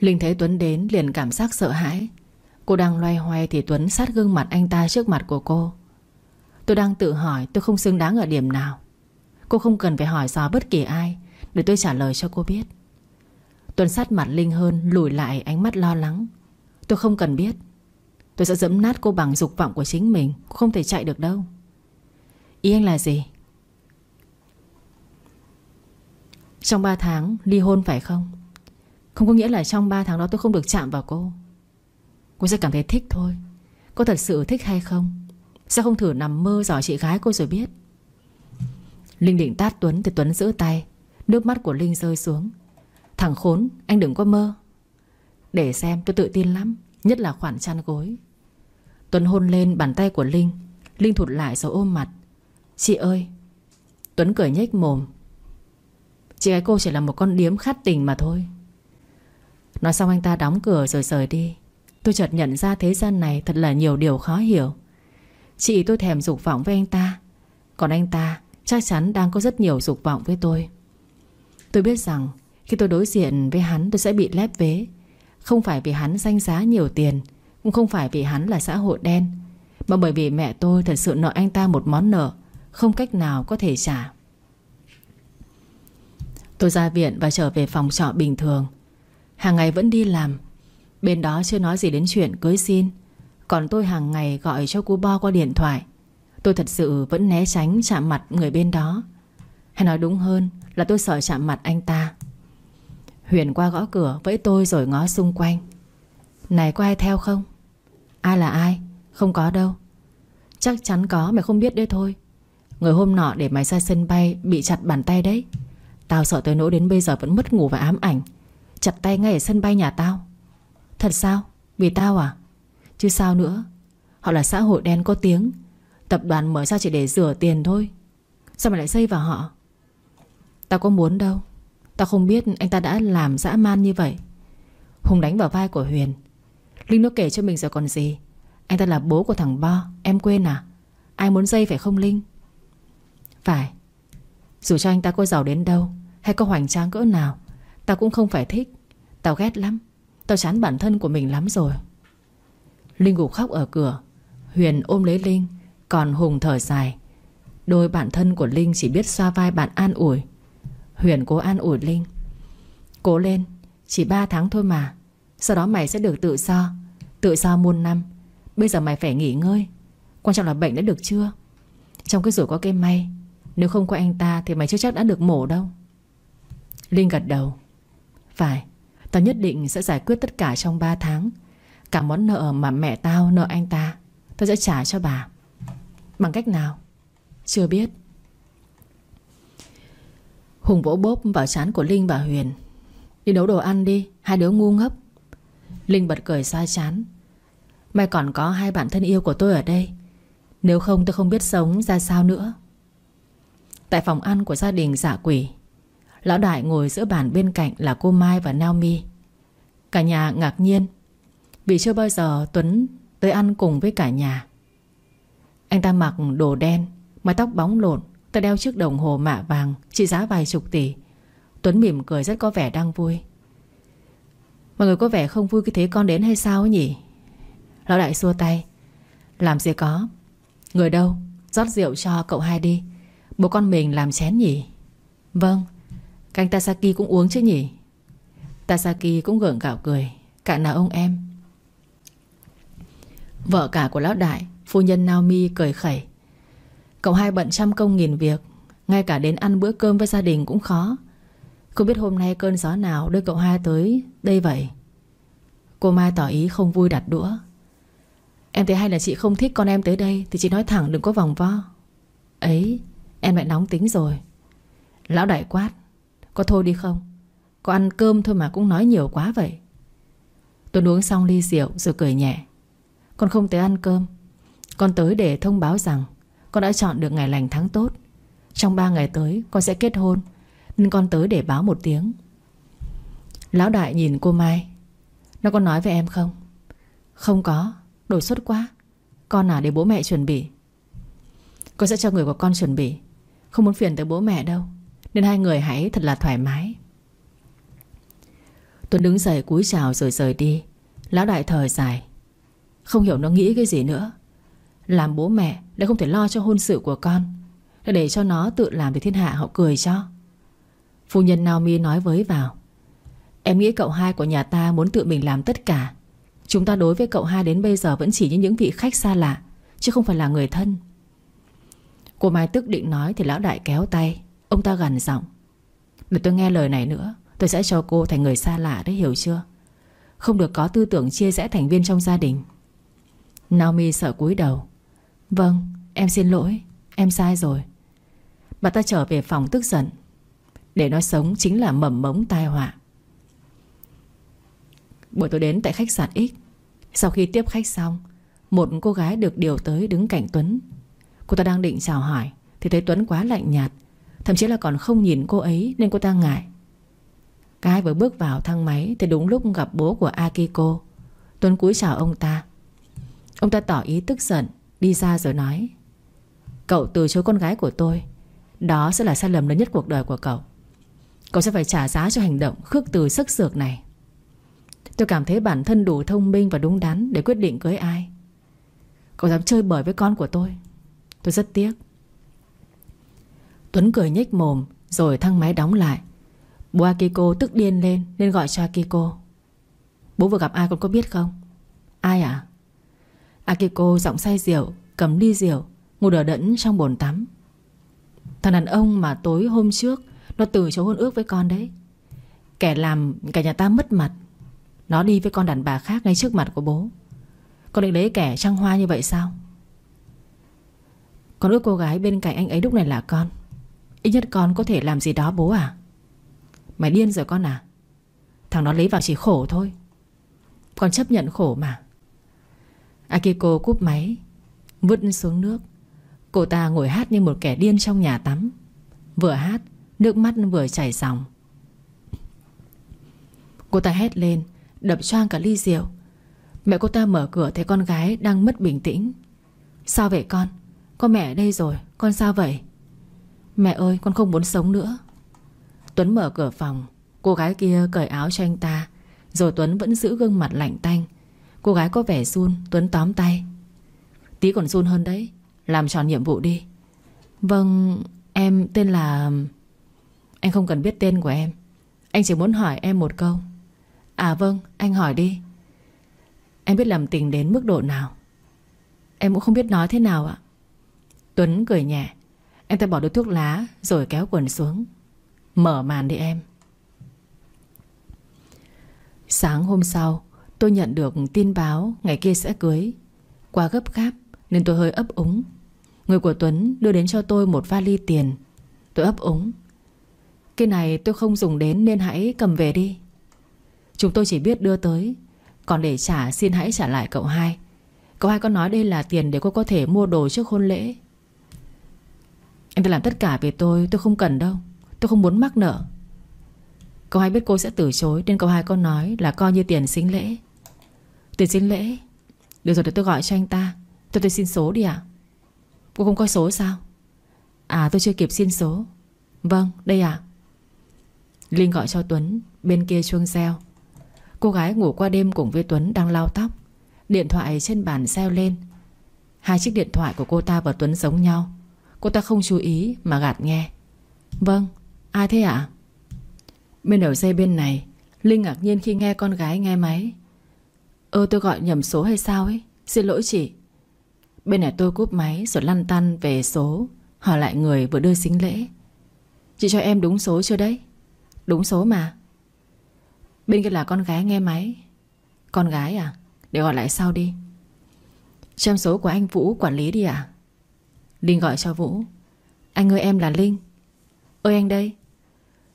Linh thấy Tuấn đến liền cảm giác sợ hãi. Cô đang loay hoay thì Tuấn sát gương mặt anh ta trước mặt của cô. Tôi đang tự hỏi tôi không xứng đáng ở điểm nào. Cô không cần phải hỏi dò bất kỳ ai Để tôi trả lời cho cô biết. Tuấn sát mặt Linh hơn Lùi lại ánh mắt lo lắng. Tôi không cần biết. Tôi sẽ dẫm nát cô bằng dục vọng của chính mình, Cô không thể chạy được đâu. Ý anh là gì? Trong 3 tháng, ly hôn phải không? Không có nghĩa là trong 3 tháng đó tôi không được chạm vào cô. Cô sẽ cảm thấy thích thôi. Cô thật sự thích hay không? Sao không thử nằm mơ dò chị gái cô rồi biết? Linh định tát Tuấn Thì Tuấn giữ tay. Nước mắt của Linh rơi xuống. Thằng khốn, anh đừng có mơ. Để xem, tôi tự tin lắm. Nhất là khoản chăn gối. Tuấn hôn lên bàn tay của Linh. Linh thụt lại rồi ôm mặt. Chị ơi! Tuấn cười nhếch mồm. Chị gái cô chỉ là một con điếm khát tình mà thôi. Nói xong anh ta đóng cửa rồi rời đi. Tôi chợt nhận ra thế gian này Thật là nhiều điều khó hiểu. Chị tôi thèm dục vọng với anh ta. Còn anh ta chắc chắn đang có rất nhiều dục vọng với tôi. Tôi biết rằng Khi tôi đối diện với hắn, tôi sẽ bị lép vế. Không phải vì hắn danh giá nhiều tiền, Cũng không phải vì hắn là xã hội đen, Mà bởi vì mẹ tôi thật sự nợ anh ta một món nợ Không cách nào có thể trả. Tôi ra viện và trở về phòng trọ bình thường. Hàng ngày vẫn đi làm. Bên đó chưa nói gì đến chuyện cưới xin. Còn tôi hàng ngày gọi cho cô Bo qua điện thoại. Tôi thật sự vẫn né tránh chạm mặt người bên đó. Hay nói đúng hơn là tôi sợ chạm mặt anh ta. Huyền qua gõ cửa vẫy tôi rồi ngó xung quanh. Này, có ai theo không? Ai là ai? Không có đâu. Chắc chắn có mày không biết đấy thôi. Người hôm nọ để mày ra sân bay Bị chặt bàn tay đấy. Tao sợ tới nỗi đến bây giờ vẫn mất ngủ và ám ảnh. Chặt tay ngay ở sân bay nhà tao. Thật sao? Vì tao à? Chứ sao nữa? Họ là xã hội đen có tiếng. Tập đoàn mở ra chỉ để rửa tiền thôi. Sao mà lại xây vào họ? Tao có muốn đâu. Tao không biết anh ta đã làm dã man như vậy. Hùng đánh vào vai của Huyền. Linh nó kể cho mình rồi còn gì? Anh ta là bố của thằng Bo, Em quên à? Ai muốn dây phải không, Linh? Phải. Dù cho anh ta có giàu đến đâu, Hay có hoành tráng cỡ nào, Tao cũng không phải thích. Tao ghét lắm. Tao chán bản thân của mình lắm rồi. Linh gục khóc ở cửa. Huyền ôm lấy Linh, Còn Hùng thở dài. Đôi bạn thân của Linh chỉ biết xoa vai bạn an ủi. Huyền cố an ủi Linh. Cố lên, Chỉ 3 tháng thôi mà. Sau đó mày sẽ được tự do. Tự do muôn năm. Bây giờ mày phải nghỉ ngơi. Quan trọng là bệnh đã được chưa? Trong cái rủi có cái may, Nếu không có anh ta thì mày chưa chắc đã được mổ đâu. Linh gật đầu. Phải, Tao nhất định sẽ giải quyết tất cả trong 3 tháng. Cả món nợ mà mẹ tao, nợ anh ta. Tao sẽ trả cho bà. Bằng cách nào? Chưa biết. Hùng vỗ bốp vào chán của Linh và Huyền. Đi nấu đồ ăn đi, Hai đứa ngu ngốc. Linh bật cười xoa chán. Mày còn có hai bạn thân yêu của tôi ở đây. Nếu không tôi không biết sống ra sao nữa. Tại phòng ăn của gia đình giả quỷ, Lão đại ngồi giữa bàn bên cạnh là cô Mai và Naomi. Cả nhà ngạc nhiên. Vì chưa bao giờ Tuấn tới ăn cùng với cả nhà. Anh ta mặc đồ đen, Mái tóc bóng lộn Ta đeo chiếc đồng hồ mạ vàng Trị giá vài chục tỷ. Tuấn mỉm cười rất có vẻ đang vui. Mọi người có vẻ không vui khi thấy con đến hay sao nhỉ? Lão đại xua tay. Làm gì có. Người đâu? Rót rượu cho cậu hai đi. Bố con mình làm chén nhỉ? Vâng. Canh Tasaki cũng uống chứ nhỉ? Tasaki cũng gượng gạo cười. Cạn nào ông em? Vợ cả của lão đại, Phu nhân Naomi cười khẩy. Cậu hai bận trăm công nghìn việc, Ngay cả đến ăn bữa cơm với gia đình cũng khó. Không biết hôm nay cơn gió nào Đưa cậu hai tới đây vậy? Cô Mai tỏ ý không vui đặt đũa. Em thấy hay là chị không thích con em tới đây Thì chị nói thẳng đừng có vòng vo. Ấy, em lại nóng tính rồi. Lão đại quát, Có thôi đi không? Có ăn cơm thôi mà cũng nói nhiều quá vậy. Tuấn uống xong ly rượu rồi cười nhẹ. Con không tới ăn cơm. Con tới để thông báo rằng Con đã chọn được ngày lành tháng tốt. Trong 3 ngày tới, con sẽ kết hôn, Nên con tới để báo một tiếng. Lão đại nhìn cô Mai. Nó có nói với em không? Không có, Đột xuất quá. Con à để bố mẹ chuẩn bị. Con sẽ cho người của con chuẩn bị. Không muốn phiền tới bố mẹ đâu, Nên hai người hãy thật là thoải mái. Tuấn đứng dậy cúi chào rồi rời đi. Lão đại thở dài. Không hiểu nó nghĩ cái gì nữa. Làm bố mẹ lại không thể lo cho hôn sự của con. Để cho nó tự làm thì thiên hạ, họ cười cho. Phu nhân Naomi nói với vào, Em nghĩ cậu hai của nhà ta muốn tự mình làm tất cả. Chúng ta đối với cậu hai đến bây giờ Vẫn chỉ như những vị khách xa lạ, Chứ không phải là người thân. Cô Mai tức định nói Thì lão đại kéo tay. Ông ta gần giọng, Để tôi nghe lời này nữa, Tôi sẽ cho cô thành người xa lạ đấy, hiểu chưa? Không được có tư tưởng chia rẽ thành viên trong gia đình. Naomi sợ cúi đầu. Vâng em xin lỗi, Em sai rồi. Bà ta trở về phòng tức giận. Để nói sống chính là mầm mống tai họa. Buổi tối đến tại khách sạn X. Sau khi tiếp khách xong, Một cô gái được điều tới đứng cạnh Tuấn. Cô ta đang định chào hỏi, Thì thấy Tuấn quá lạnh nhạt, Thậm chí là còn không nhìn cô ấy nên cô ta ngại. Cái vừa bước vào thang máy Thì đúng lúc gặp bố của Akiko. Tuấn cúi chào ông ta. Ông ta tỏ ý tức giận, Đi ra rồi nói, Cậu từ chối con gái của tôi, Đó sẽ là sai lầm lớn nhất cuộc đời của cậu. Cậu sẽ phải trả giá cho hành động khước từ sức sược này. Tôi cảm thấy bản thân đủ thông minh và đúng đắn Để quyết định cưới ai. Cậu dám chơi bời với con của tôi. Tôi rất tiếc. Tuấn cười nhếch mồm Rồi thang máy đóng lại. Bố Akiko tức điên lên Nên gọi cho Akiko, Bố vừa gặp ai con có biết không? Ai à Akiko giọng say rượu, Cầm ly rượu Ngồi đờ đẫn trong bồn tắm. Thằng đàn ông mà tối hôm trước, Nó từ chối hôn ước với con đấy. Kẻ làm cả nhà ta mất mặt. Nó đi với con đàn bà khác ngay trước mặt của bố. Con định lấy kẻ trăng hoa như vậy sao? Con ước cô gái bên cạnh anh ấy lúc này là con. Ít nhất con có thể làm gì đó bố à? Mày điên rồi con à? Thằng nó lấy vào chỉ khổ thôi. Con chấp nhận khổ mà. Akiko cúp máy, Vứt xuống nước. Cô ta ngồi hát như một kẻ điên trong nhà tắm. Vừa hát, Nước mắt vừa chảy dòng. Cô ta hét lên, Đập choang cả ly rượu. Mẹ cô ta mở cửa thấy con gái đang mất bình tĩnh. Sao vậy con? Con mẹ ở đây rồi, Con sao vậy? Mẹ ơi, con không muốn sống nữa. Tuấn mở cửa phòng. Cô gái kia cởi áo cho anh ta, Rồi Tuấn vẫn giữ gương mặt lạnh tanh. Cô gái có vẻ run, Tuấn tóm tay. Tí còn run hơn đấy, Làm tròn nhiệm vụ đi. Vâng em tên là Anh không cần biết tên của em. Anh chỉ muốn hỏi em một câu. À vâng anh hỏi đi. Em biết làm tình đến mức độ nào? Em cũng không biết nói thế nào ạ. Tuấn cười nhẹ. Anh ta bỏ đôi thuốc lá Rồi kéo quần xuống. Mở màn đi em. Sáng hôm sau Tôi nhận được tin báo Ngày kia sẽ cưới. Qua gấp gáp Nên tôi hơi ấp úng. Người của Tuấn đưa đến cho tôi một vali tiền. Tôi ấp úng. Cái này tôi không dùng đến nên hãy cầm về đi. Chúng tôi chỉ biết đưa tới. Còn để trả, xin hãy trả lại cậu hai. Cậu hai có nói đây là tiền để cô có thể mua đồ trước hôn lễ. Em đã làm tất cả về tôi Tôi không cần đâu. Tôi không muốn mắc nợ. Cậu hai biết cô sẽ từ chối Nên cậu hai có nói là coi như tiền xính lễ. Tôi xin lễ. Được rồi, để tôi gọi cho anh ta. Tôi tôi xin số đi ạ. Cô không có số sao? À tôi chưa kịp xin số. Vâng đây ạ. Linh gọi cho Tuấn, Bên kia chuông reo. Cô gái ngủ qua đêm cùng với Tuấn đang lau tóc. Điện thoại trên bàn reo lên. Hai chiếc điện thoại của cô ta và Tuấn giống nhau. Cô ta không chú ý mà gạt nghe. Vâng Ai thế ạ? Bên đầu dây bên này, Linh ngạc nhiên khi nghe con gái nghe máy. Ơ tôi gọi nhầm số hay sao ấy? Xin lỗi chị. Bên này tôi cúp máy rồi lăn tăn về số, Hỏi lại người vừa đưa xính lễ. Chị cho em đúng số chưa đấy? Đúng số mà. Bên kia là con gái nghe máy. Con gái à? Để gọi lại sau đi. Cho số của anh Vũ quản lý đi ạ. Linh gọi cho Vũ. Anh ơi, em là Linh. Ơi, anh đây.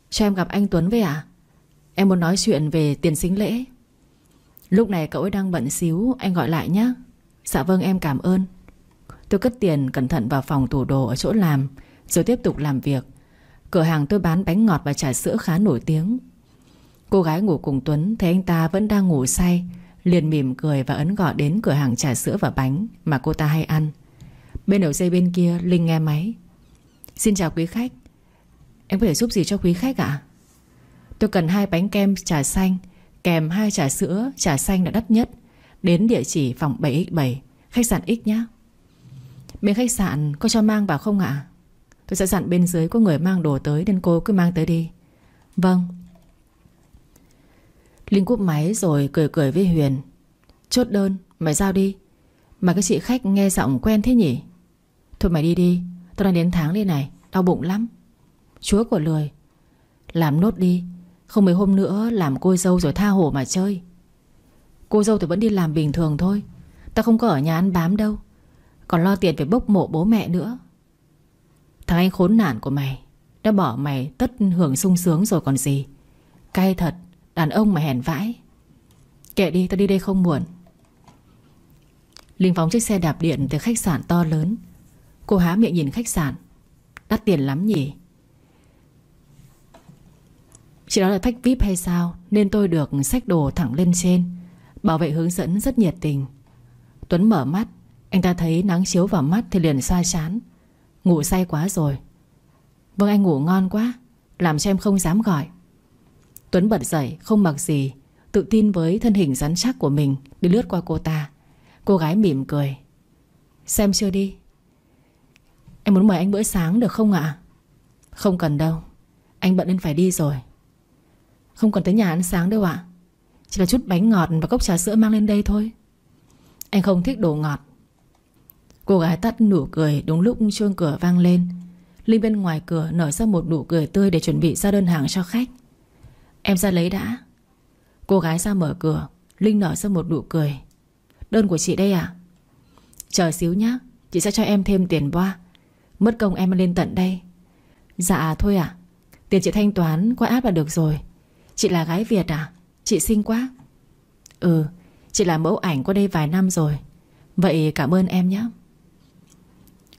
Cho em gặp anh Tuấn với ạ. Em muốn nói chuyện về tiền xính lễ. Lúc này cậu ấy đang bận xíu, Anh gọi lại nhé Dạ vâng em cảm ơn. Tôi cất tiền cẩn thận vào phòng tủ đồ ở chỗ làm, Rồi tiếp tục làm việc. Cửa hàng tôi bán bánh ngọt và trà sữa khá nổi tiếng. Cô gái ngủ cùng Tuấn Thấy anh ta vẫn đang ngủ say, Liền mỉm cười và ấn gọi đến cửa hàng trà sữa và bánh Mà cô ta hay ăn. Bên đầu dây bên kia, Linh nghe máy. Xin chào quý khách. Em có thể giúp gì cho quý khách ạ? Tôi cần hai bánh kem trà xanh Kèm hai trà sữa, Trà xanh là đắt nhất. Đến địa chỉ phòng 7X7 Khách sạn X nhé. Bên khách sạn có cho mang vào không ạ? Tôi sẽ dặn bên dưới có người mang đồ tới Nên cô cứ mang tới đi. Vâng. Linh cúp máy rồi cười cười với Huyền. Chốt đơn, Mày giao đi. Mà cái chị khách nghe giọng quen thế nhỉ? Thôi mày đi đi Tôi đang đến tháng đây này, Đau bụng lắm. Chúa của lười. Làm nốt đi. Không mấy hôm nữa làm cô dâu rồi tha hồ mà chơi. Cô dâu thì vẫn đi làm bình thường thôi. Ta không có ở nhà ăn bám đâu. Còn lo tiền phải bốc mộ bố mẹ nữa. Thằng anh khốn nạn của mày. Đã bỏ mày tất hưởng sung sướng rồi còn gì. Cay thật, Đàn ông mà hèn vãi. Kệ đi, tao đi đây không muộn. Linh phóng chiếc xe đạp điện từ khách sạn to lớn. Cô há miệng nhìn khách sạn. Đắt tiền lắm nhỉ? Chị đó là khách VIP hay sao? Nên tôi được xách đồ thẳng lên trên. Bảo vệ hướng dẫn rất nhiệt tình. Tuấn mở mắt. Anh ta thấy nắng chiếu vào mắt thì liền xoa chán. Ngủ say quá rồi. Vâng anh ngủ ngon quá. Làm cho em không dám gọi. Tuấn bật dậy, không mặc gì. Tự tin với thân hình rắn chắc của mình, Đi lướt qua cô ta. Cô gái mỉm cười. Xem chưa đi? Em muốn mời anh bữa sáng được không ạ? Không cần đâu. Anh bận nên phải đi rồi. Không cần tới nhà ăn sáng đâu ạ. Chỉ là chút bánh ngọt và cốc trà sữa mang lên đây thôi. Anh không thích đồ ngọt. Cô gái tắt nụ cười Đúng lúc chuông cửa vang lên. Linh bên ngoài cửa nở ra một nụ cười tươi Để chuẩn bị ra đơn hàng cho khách. Em ra lấy đã. Cô gái ra mở cửa, Linh nở ra một nụ cười. Đơn của chị đây à Chờ xíu nhá, Chị sẽ cho em thêm tiền boa. Mất công em lên tận đây. Dạ thôi ạ. Tiền chị thanh toán qua app là được rồi. Chị là gái Việt à? Chị xinh quá. Ừ Chị làm mẫu ảnh qua đây vài năm rồi. Vậy cảm ơn em nhé.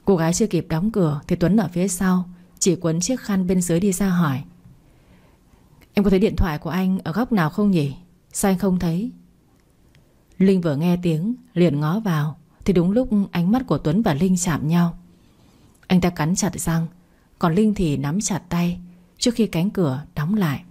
Cô gái chưa kịp đóng cửa Thì Tuấn ở phía sau, Chỉ quấn chiếc khăn bên dưới đi ra hỏi. Em có thấy điện thoại của anh Ở góc nào không nhỉ? Sao anh không thấy? Linh vừa nghe tiếng, liền ngó vào, Thì đúng lúc ánh mắt của Tuấn và Linh chạm nhau. Anh ta cắn chặt răng, Còn Linh thì nắm chặt tay Trước khi cánh cửa đóng lại.